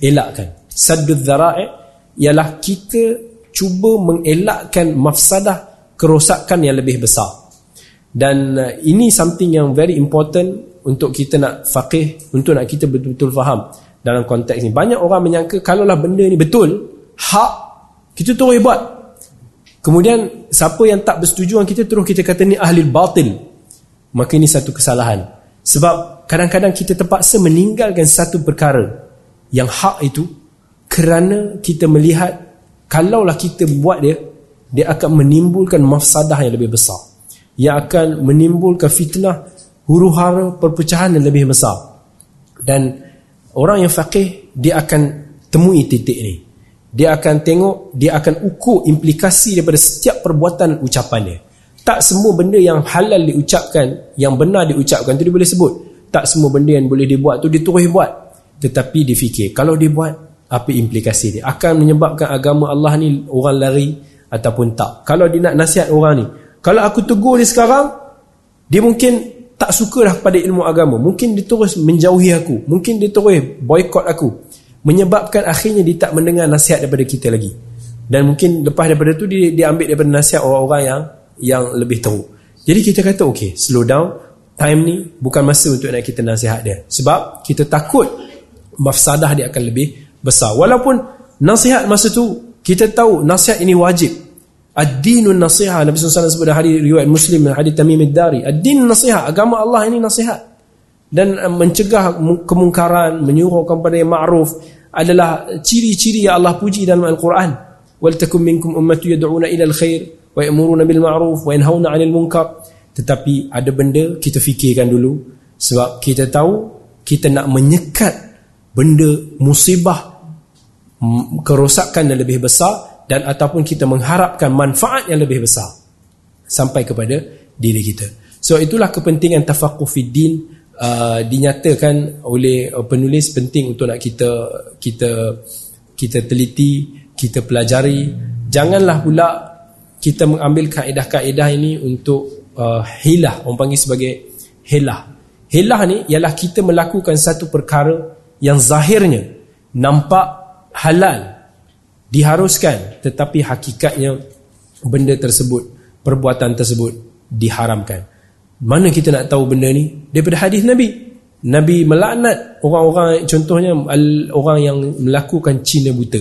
elakkan saddud dhara'i ialah kita cuba mengelakkan mafsadah kerosakan yang lebih besar dan uh, ini something yang very important untuk kita nak faqih untuk nak kita betul-betul faham dalam konteks ni. Banyak orang menyangka kalaulah benda ni betul hak kita terus buat. Kemudian siapa yang tak bersetuju dengan kita terus kita kata ni ahli batil. Maka ini satu kesalahan. Sebab kadang-kadang kita terpaksa meninggalkan satu perkara yang hak itu kerana kita melihat kalaulah kita buat dia dia akan menimbulkan mafsadah yang lebih besar yang akan menimbulkan fitnah huru-hara perpecahan yang lebih besar. Dan orang yang faqih dia akan temui titik ni. Dia akan tengok dia akan ukur implikasi daripada setiap perbuatan ucapannya tak semua benda yang halal diucapkan yang benar diucapkan tu dia boleh sebut. Tak semua benda yang boleh dibuat tu dia terus buat. Tetapi dia fikir kalau dia buat apa implikasi dia? Akan menyebabkan agama Allah ni orang lari ataupun tak? Kalau dia nak nasihat orang ni kalau aku tegur dia sekarang dia mungkin tak suka dah pada ilmu agama. Mungkin dia terus menjauhi aku. Mungkin dia terus boykot aku. Menyebabkan akhirnya dia tak mendengar nasihat daripada kita lagi. Dan mungkin lepas daripada tu dia, dia ambil daripada nasihat orang-orang yang yang lebih teruk. Jadi kita kata ok slow down. Time ni bukan masa untuk nak kita nasihat dia. Sebab kita takut mafsadah dia akan lebih besar. Walaupun nasihat masa tu kita tahu nasihat ini wajib Ad-dinun nasiha Nabi SAW sebut hadis riwayat Muslim hadis Tamim ad-Dari. Ad-din nasiha, agama Allah ini nasihat. Dan uh, mencegah kemungkaran, menyuruh kepada yang ma'ruf adalah ciri-ciri yang Allah puji dalam Al-Quran. Wal takum minkum ummatu yad'una ila al-khair wa ya'muruna bil ma'ruf wa yanhauna 'anil munkar. Tetapi ada benda kita fikirkan dulu sebab kita tahu kita nak menyekat benda musibah kerosakan yang lebih besar dan ataupun kita mengharapkan manfaat yang lebih besar sampai kepada diri kita. So itulah kepentingan tafaqquh fid din uh, dinyatakan oleh uh, penulis penting untuk nak kita kita kita teliti, kita pelajari. Janganlah pula kita mengambil kaedah-kaedah ini untuk uh, hilah, orang panggil sebagai hilah. Hilah ni ialah kita melakukan satu perkara yang zahirnya nampak halal diharuskan tetapi hakikatnya benda tersebut perbuatan tersebut diharamkan. Mana kita nak tahu benda ni? Daripada hadis nabi. Nabi melaknat orang-orang contohnya orang yang melakukan cina buta.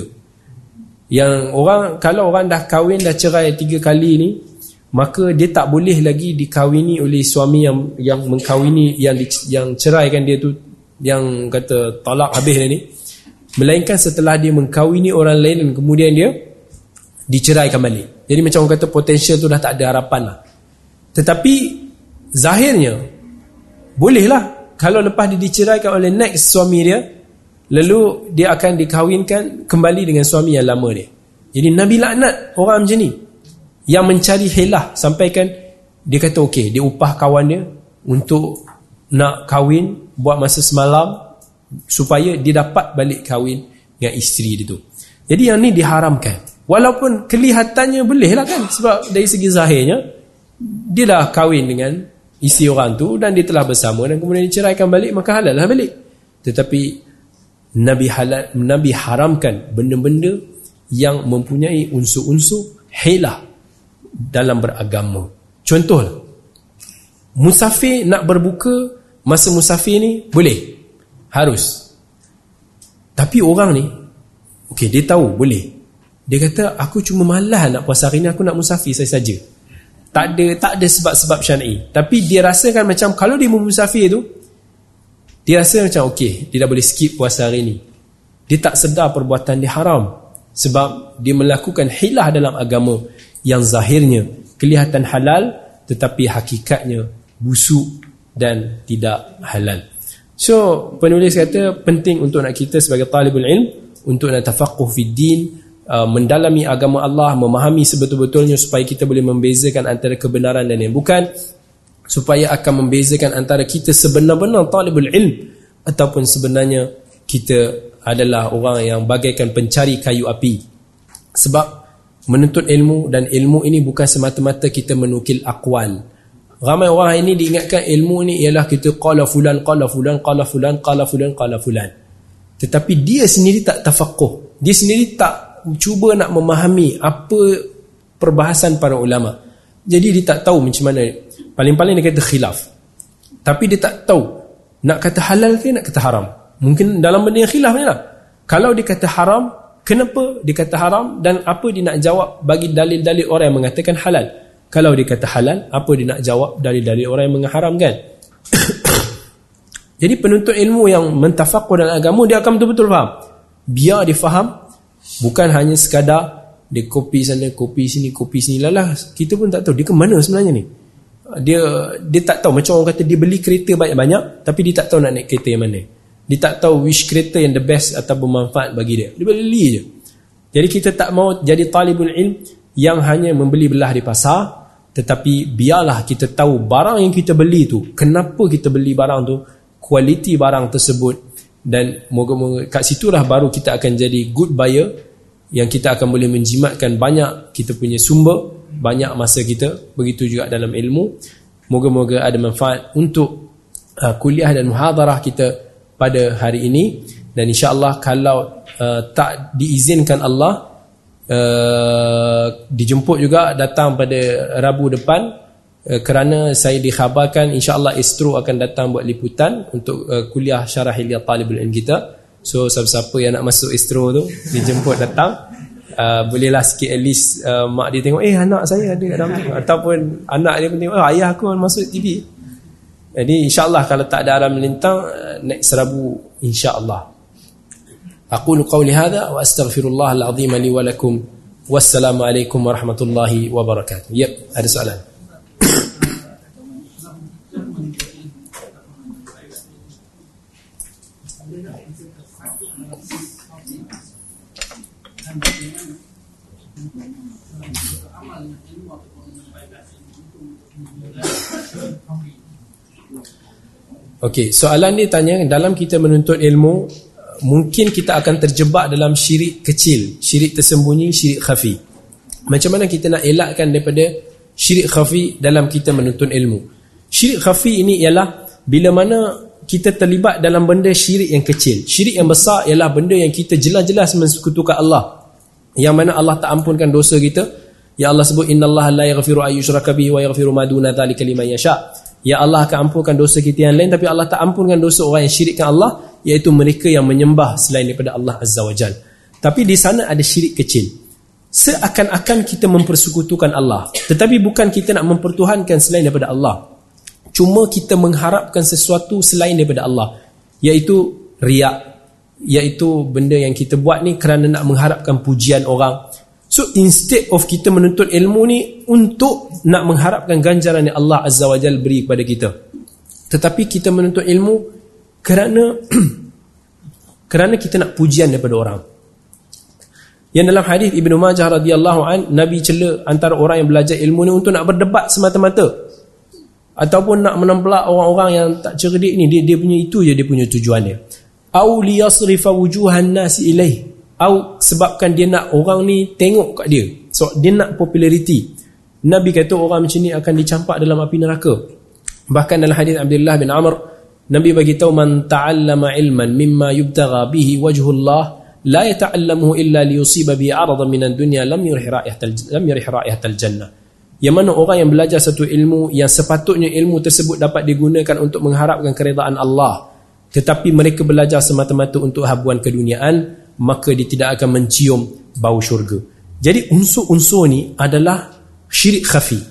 Yang orang kalau orang dah kahwin dah cerai tiga kali ni maka dia tak boleh lagi dikahwini oleh suami yang yang mengkahwini yang yang ceraikan dia tu yang kata talak habis dia ni melainkan setelah dia mengkahwini orang lain dan kemudian dia diceraikan balik. Jadi macam orang kata potensial tu dah tak ada harapan lah. Tetapi zahirnya bolehlah kalau lepas dia diceraikan oleh next suami dia lalu dia akan dikahwinkan kembali dengan suami yang lama dia. Jadi Nabi laknat orang macam ni. Yang mencari helah sampaikan dia kata okey dia upah kawan dia untuk nak kahwin buat masa semalam supaya dia dapat balik kahwin dengan isteri dia tu. Jadi yang ni diharamkan. Walaupun kelihatannya boleh lah kan sebab dari segi zahirnya dia dah kahwin dengan isteri orang tu dan dia telah bersama dan kemudian diceraikan balik maka halal lah balik. Tetapi Nabi halal Nabi haramkan benda-benda yang mempunyai unsur-unsur helah dalam beragama. Contoh musafir nak berbuka masa musafir ni boleh harus. Tapi orang ni okey dia tahu boleh. Dia kata aku cuma malas nak puasa hari ni aku nak musafir saya saja. Tak ada tak ada sebab-sebab syar'i tapi dia rasakan macam kalau dia musafir tu dia rasa macam okey dia dah boleh skip puasa hari ni. Dia tak sedar perbuatan dia haram. Sebab dia melakukan hilah dalam agama yang zahirnya kelihatan halal tetapi hakikatnya busuk dan tidak halal. So, penulis kata penting untuk nak kita sebagai talibul ilm untuk nak tafaqquh fi din, uh, mendalami agama Allah, memahami sebetul-betulnya supaya kita boleh membezakan antara kebenaran dan yang bukan supaya akan membezakan antara kita sebenar-benar talibul ilm ataupun sebenarnya kita adalah orang yang bagaikan pencari kayu api. Sebab menuntut ilmu dan ilmu ini bukan semata-mata kita menukil akwal Ramai orang ini diingatkan ilmu ni ialah kita qala fulan qala fulan qala fulan qala fulan qala fulan. Tetapi dia sendiri tak tafaqquh. Dia sendiri tak cuba nak memahami apa perbahasan para ulama. Jadi dia tak tahu macam mana. Paling-paling dia kata khilaf. Tapi dia tak tahu nak kata halal ke nak kata haram. Mungkin dalam benda yang khilaf lah. Kalau dia kata haram, kenapa dia kata haram dan apa dia nak jawab bagi dalil-dalil orang yang mengatakan halal. Kalau dia kata halal, apa dia nak jawab dari dari orang yang mengharamkan? Jadi penuntut ilmu yang mentafaqquh dalam agama dia akan betul-betul faham. Biar dia faham bukan hanya sekadar dia kopi sana, kopi sini, kopi sini lalah. Kita pun tak tahu dia ke mana sebenarnya ni. Dia dia tak tahu macam orang kata dia beli kereta banyak-banyak tapi dia tak tahu nak naik kereta yang mana. Dia tak tahu which kereta yang the best atau bermanfaat bagi dia. Dia beli je. Jadi kita tak mau jadi talibul ilm yang hanya membeli belah di pasar tetapi biarlah kita tahu barang yang kita beli tu kenapa kita beli barang tu kualiti barang tersebut. Dan moga-moga kat situlah baru kita akan jadi good buyer yang kita akan boleh menjimatkan banyak kita punya sumber banyak masa kita. Begitu juga dalam ilmu. Moga-moga ada manfaat untuk uh, kuliah dan muhadarah kita pada hari ini. Dan insya-Allah kalau uh, tak diizinkan Allah uh, dijemput juga datang pada Rabu depan uh, kerana saya dikhabarkan insya-Allah Istro akan datang buat liputan untuk uh, kuliah syarah hilyah talibul ilm kita. So siapa-siapa yang nak masuk Istro tu dijemput datang uh, bolehlah sikit at least uh, mak dia tengok eh anak saya ada kat dalam ataupun anak dia pun tengok oh, ayah aku masuk TV. Jadi insya-Allah kalau tak ada alam melintang next Rabu insya-Allah أقول قولي هذا وأستغفر الله العظيم لي ولكم والسلام عليكم ورحمة الله وبركاته. يب هذا سؤال Okey, soalan ni tanya dalam kita menuntut ilmu mungkin kita akan terjebak dalam syirik kecil, syirik tersembunyi, syirik khafi. Macam mana kita nak elakkan daripada syirik khafi dalam kita menuntut ilmu? Syirik khafi ini ialah bila mana kita terlibat dalam benda syirik yang kecil. Syirik yang besar ialah benda yang kita jelas-jelas mensekutukan Allah. Yang mana Allah tak ampunkan dosa kita. Ya Allah sebut innallaha la yaghfiru ayyushraka bihi wa yaghfiru ma duna dzalika liman yasha. Ya Allah akan ampunkan dosa kita yang lain tapi Allah tak ampunkan dosa orang yang syirikkan Allah iaitu mereka yang menyembah selain daripada Allah Azza wa Jal. Tapi di sana ada syirik kecil. Seakan-akan kita mempersekutukan Allah. Tetapi bukan kita nak mempertuhankan selain daripada Allah. Cuma kita mengharapkan sesuatu selain daripada Allah. Iaitu riak. iaitu benda yang kita buat ni kerana nak mengharapkan pujian orang so instead of kita menuntut ilmu ni untuk nak mengharapkan ganjaran yang Allah Azza wa Jal beri kepada kita tetapi kita menuntut ilmu kerana kerana kita nak pujian daripada orang. Yang dalam hadis Ibnu Majah radhiyallahu an Nabi cela antara orang yang belajar ilmu ni untuk nak berdebat semata-mata. Ataupun nak menempelak orang-orang yang tak cerdik ni. Dia dia punya itu je dia punya tujuan dia. Au liyasrifa wujuhan nas ilaih. Au sebabkan dia nak orang ni tengok kat dia. So dia nak populariti. Nabi kata orang macam ni akan dicampak dalam api neraka. Bahkan dalam hadis Abdullah bin Amr Nabi bagi tahu man ta'allama ilman mimma yubtagha bihi wajhullah la yata'allamuhu illa liyusiba bi 'aradan min ad-dunya lam yurih ra'ihatal lam yurih ra'ihatal jannah. Yang mana orang yang belajar satu ilmu yang sepatutnya ilmu tersebut dapat digunakan untuk mengharapkan keredaan Allah tetapi mereka belajar semata-mata untuk habuan keduniaan maka dia tidak akan mencium bau syurga. Jadi unsur-unsur ni adalah syirik khafi.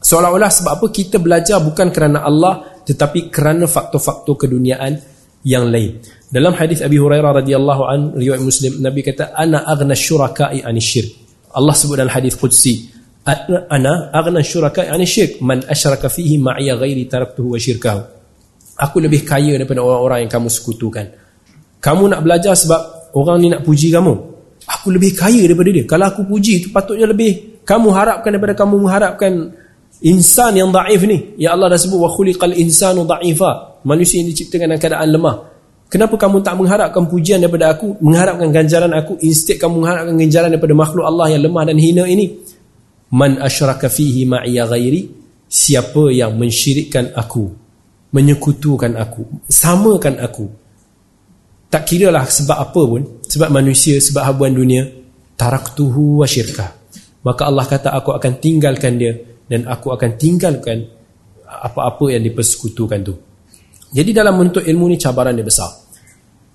Seolah-olah sebab apa kita belajar bukan kerana Allah tetapi kerana faktor-faktor keduniaan yang lain dalam hadis Abi Hurairah radhiyallahu an riwayat Muslim Nabi kata ana aghna syuraka'i anisyirk. Allah sebut dalam hadis qudsi ana aghna syuraka'i anisyirk man asyraka fihi ma'iya ghairi taraktuhu wa syirkahu. Aku lebih kaya daripada orang-orang yang kamu sekutukan. Kamu nak belajar sebab orang ni nak puji kamu. Aku lebih kaya daripada dia. Kalau aku puji itu patutnya lebih kamu harapkan daripada kamu mengharapkan insan yang daif ni. Ya Allah dah sebut khuliqal insanu da'ifa. Manusia yang diciptakan dalam keadaan lemah. Kenapa kamu tak mengharapkan pujian daripada aku, mengharapkan ganjaran aku, instead kamu mengharapkan ganjaran daripada makhluk Allah yang lemah dan hina ini? Man asyraka fihi ma'iya ghairi, siapa yang mensyirikkan aku, menyekutukan aku, samakan aku. Tak kira lah sebab apa pun, sebab manusia, sebab habuan dunia, taraktuhu wa syirka. Maka Allah kata aku akan tinggalkan dia dan aku akan tinggalkan apa-apa yang dipersekutukan tu. Jadi dalam bentuk ilmu ni cabaran dia besar.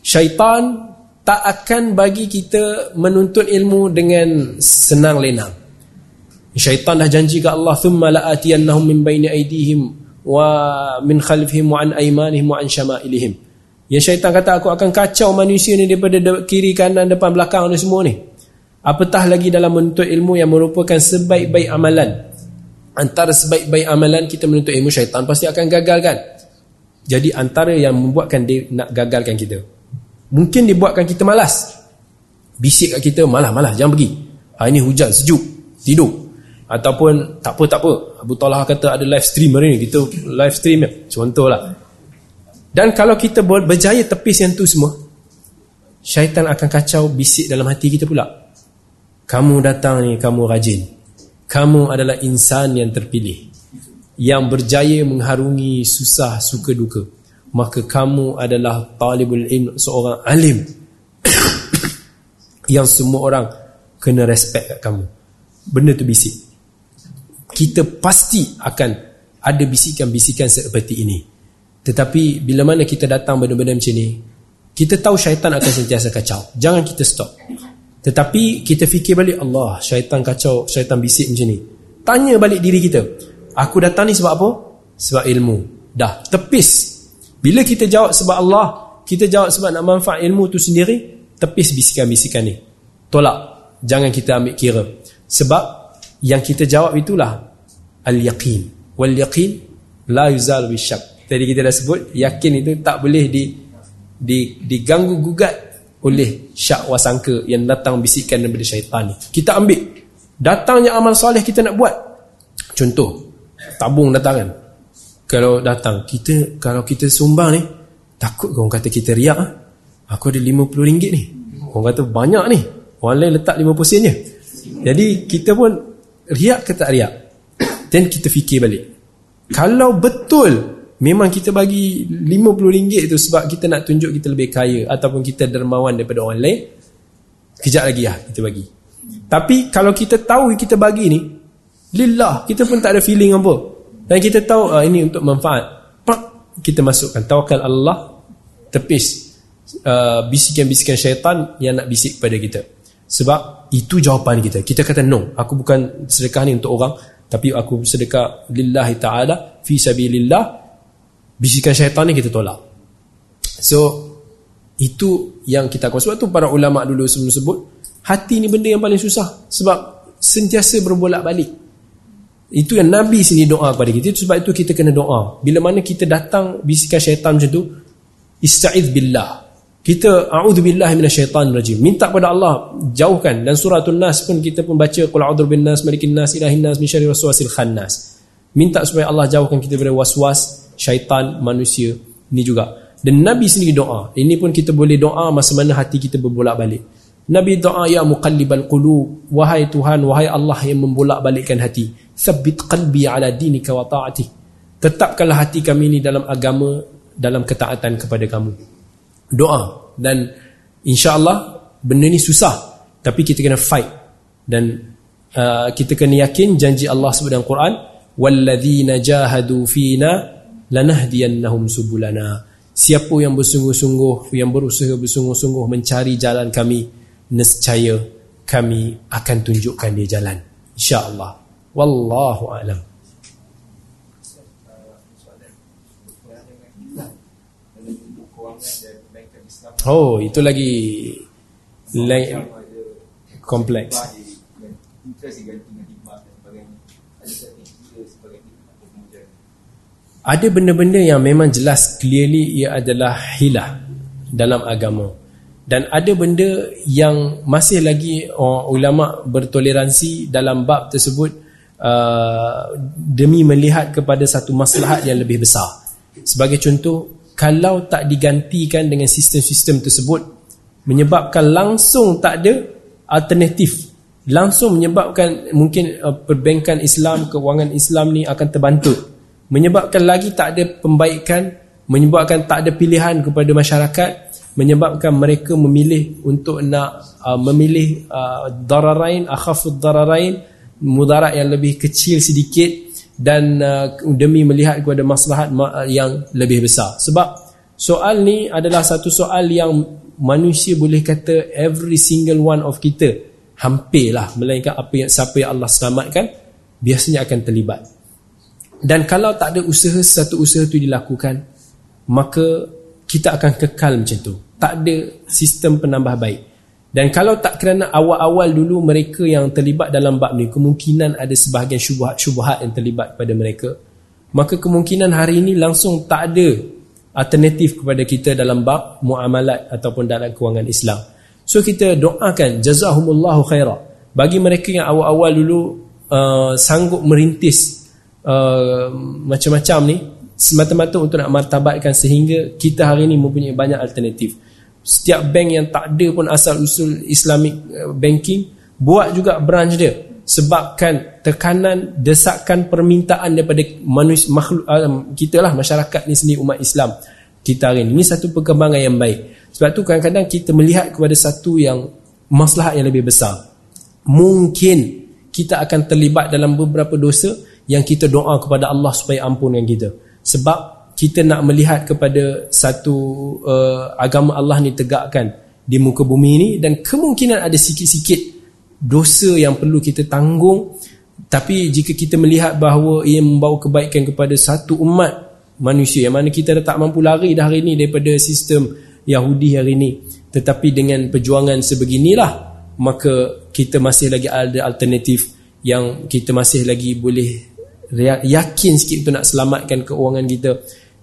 Syaitan tak akan bagi kita menuntut ilmu dengan senang lenang. Syaitan dah janji ke Allah thumma la'atiyannahum min baini aydihim wa min khalfihim wa an aymanihim wa an syama'ilihim. Ya syaitan kata aku akan kacau manusia ni daripada kiri kanan depan belakang ni semua ni. Apatah lagi dalam menuntut ilmu yang merupakan sebaik-baik amalan. Antara sebaik-baik amalan kita menuntut ilmu syaitan pasti akan gagal kan? Jadi antara yang membuatkan dia nak gagalkan kita. Mungkin dia buatkan kita malas. Bisik kat kita, malah-malah, jangan pergi. Ha, ini hujan, sejuk, tidur. Ataupun, tak apa, tak apa. Abu Talha kata ada live stream hari ni. Kita live stream ya. Contohlah. Dan kalau kita berjaya tepis yang tu semua, syaitan akan kacau bisik dalam hati kita pula. Kamu datang ni, kamu rajin. Kamu adalah insan yang terpilih yang berjaya mengharungi susah suka duka. Maka kamu adalah talibul ilm seorang alim yang semua orang kena respect kat kamu. Benda tu bisik. Kita pasti akan ada bisikan-bisikan seperti ini. Tetapi bila mana kita datang benda-benda macam ni kita tahu syaitan akan sentiasa kacau. Jangan kita stop tetapi kita fikir balik Allah syaitan kacau syaitan bisik macam ni tanya balik diri kita Aku datang ni sebab apa? Sebab ilmu. Dah, tepis. Bila kita jawab sebab Allah, kita jawab sebab nak manfaat ilmu tu sendiri, tepis bisikan-bisikan ni. Tolak. Jangan kita ambil kira. Sebab yang kita jawab itulah al-yaqin. Wal-yaqin la yuzal bisyak. Tadi kita dah sebut, yakin itu tak boleh di, di diganggu gugat oleh syak wasangka yang datang bisikan daripada syaitan ni. Kita ambil. Datangnya amal soleh kita nak buat. Contoh, tabung datang kan kalau datang kita kalau kita sumbang ni takut orang kata kita riak ah. aku ada RM50 ni orang kata banyak ni orang lain letak 50 sen je jadi kita pun riak ke tak riak then kita fikir balik kalau betul memang kita bagi RM50 tu sebab kita nak tunjuk kita lebih kaya ataupun kita dermawan daripada orang lain kejap lagi lah kita bagi. Tapi kalau kita tahu kita bagi ni Lillah Kita pun tak ada feeling apa. Dan kita tahu uh, ini untuk manfaat. Pak Kita masukkan. Tawakal Allah Tepis uh, Bisikan-bisikan syaitan Yang nak bisik kepada kita. Sebab Itu jawapan kita. Kita kata no Aku bukan sedekah ni untuk orang Tapi aku sedekah Lillahi ta'ala Fi sabi lillah Bisikan syaitan ni kita tolak So Itu yang kita tahu. Sebab tu para ulama dulu sebelum sebut, hati ni benda yang paling susah. Sebab sentiasa berbolak balik. Itu yang Nabi sini doa kepada kita. Itu sebab itu kita kena doa. Bila mana kita datang bisikan syaitan macam tu, Ista'iz billah. Kita a'udzubillahi minasyaitanirrajim. Minta kepada Allah jauhkan dan suratul nas pun kita pun baca qul a'udzu binnas malikin nas ilahin nas min syarri waswasil khannas. Minta supaya Allah jauhkan kita dari waswas syaitan manusia ni juga. Dan Nabi sendiri doa. Ini pun kita boleh doa masa mana hati kita berbolak-balik. Nabi doa ya muqallibal qulub wahai Tuhan wahai Allah yang membolak-balikkan hati. Tsabbit qalbi ala dinika wa ta'atik. Tetapkanlah hati kami ini dalam agama dalam ketaatan kepada kamu doa dan insya-Allah benda ni susah tapi kita kena fight dan uh, kita kena yakin janji Allah sebut dalam Quran walladzina jahadu fina lanahdiyannahum subulana. Siapa yang bersungguh-sungguh yang berusaha bersungguh-sungguh mencari jalan kami nescaya kami akan tunjukkan dia jalan. insya-Allah. Wallahu a'lam. Oh, itu lagi lain kompleks. Ada benda-benda yang memang jelas clearly ia adalah hilah dalam agama. Dan ada benda yang masih lagi oh, ulama bertoleransi dalam bab tersebut uh, demi melihat kepada satu maslahat yang lebih besar. Sebagai contoh, kalau tak digantikan dengan sistem-sistem tersebut menyebabkan langsung tak ada alternatif langsung menyebabkan mungkin uh, perbankan Islam kewangan Islam ni akan terbantu menyebabkan lagi tak ada pembaikan menyebabkan tak ada pilihan kepada masyarakat menyebabkan mereka memilih untuk nak uh, memilih uh, dararain akhafud dararain mudarat yang lebih kecil sedikit dan uh, demi melihat kepada maslahat uh, yang lebih besar. Sebab soal ni adalah satu soal yang manusia boleh kata every single one of kita hampirlah melainkan apa yang siapa yang Allah selamatkan biasanya akan terlibat dan kalau tak ada usaha satu usaha tu dilakukan maka kita akan kekal macam tu. Tak ada sistem penambah baik. Dan kalau tak kerana awal-awal dulu mereka yang terlibat dalam bab ni kemungkinan ada sebahagian syubhat-syubhat yang terlibat pada mereka maka kemungkinan hari ini langsung tak ada alternatif kepada kita dalam bab muamalat ataupun dalam kewangan Islam. So kita doakan jazahumullahu khairah bagi mereka yang awal-awal dulu uh, sanggup merintis uh, macam-macam ni semata-mata untuk nak martabatkan sehingga kita hari ini mempunyai banyak alternatif. Setiap bank yang tak ada pun asal usul Islamic eh, banking buat juga branch dia sebabkan tekanan desakan permintaan daripada manusia makhluk um, kita lah masyarakat ni sendiri umat Islam kita hari ni. Ini satu perkembangan yang baik. Sebab tu kadang-kadang kita melihat kepada satu yang maslahat yang lebih besar. Mungkin kita akan terlibat dalam beberapa dosa yang kita doa kepada Allah supaya ampunkan kita. Sebab kita nak melihat kepada satu uh, agama Allah ni tegakkan di muka bumi ini dan kemungkinan ada sikit-sikit dosa yang perlu kita tanggung. Tapi jika kita melihat bahawa ia membawa kebaikan kepada satu umat manusia yang mana kita dah tak mampu lari dah hari ini daripada sistem Yahudi hari ini tetapi dengan perjuangan sebeginilah maka kita masih lagi ada alternatif yang kita masih lagi boleh yakin sikit untuk nak selamatkan keuangan kita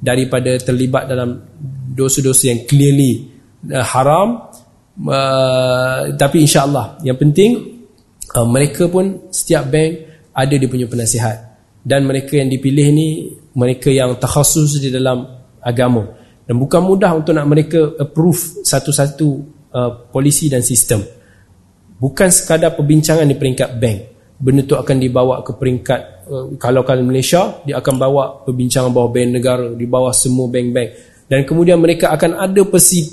daripada terlibat dalam dosa-dosa yang clearly uh, haram. Uh, tapi insyaAllah yang penting uh, mereka pun setiap bank ada dia punya penasihat. Dan mereka yang dipilih ni mereka yang takhasus di dalam agama. Dan bukan mudah untuk nak mereka approve satu-satu uh, polisi dan sistem. Bukan sekadar perbincangan di peringkat bank benda tu akan dibawa ke peringkat uh, kalau kalau Malaysia dia akan bawa perbincangan bawah bank negara di bawah semua bank-bank. Dan kemudian mereka akan ada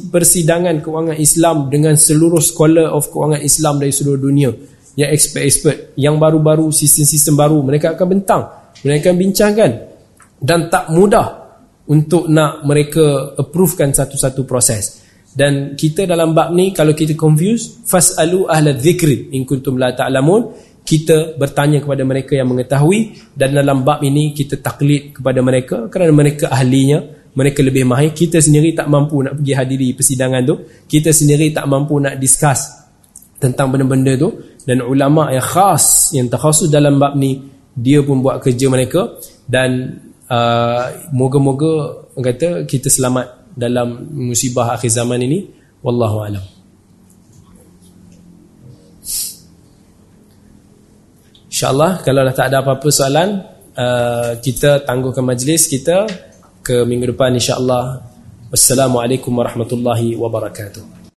persidangan keuangan Islam dengan seluruh scholar of keuangan Islam dari seluruh dunia. Yang expert-expert yang baru-baru sistem-sistem baru. Mereka akan bentang. Mereka akan bincangkan. Dan tak mudah untuk nak mereka approvekan satu-satu proses. Dan kita dalam bab ni kalau kita confuse fasalu ahla dhikri in kuntum la ta'lamun kita bertanya kepada mereka yang mengetahui dan dalam bab ini kita taklid kepada mereka kerana mereka ahlinya mereka lebih mahir. Kita sendiri tak mampu nak pergi hadiri persidangan tu. Kita sendiri tak mampu nak discuss tentang benda-benda tu. Dan ulama yang khas yang terkhusus dalam bab ni dia pun buat kerja mereka. Dan uh, moga-moga kata kita selamat dalam musibah akhir zaman ini. Wallahu alam insyaallah kalau dah tak ada apa-apa soalan uh, kita tangguhkan majlis kita ke minggu depan insyaallah. Wassalamualaikum warahmatullahi wabarakatuh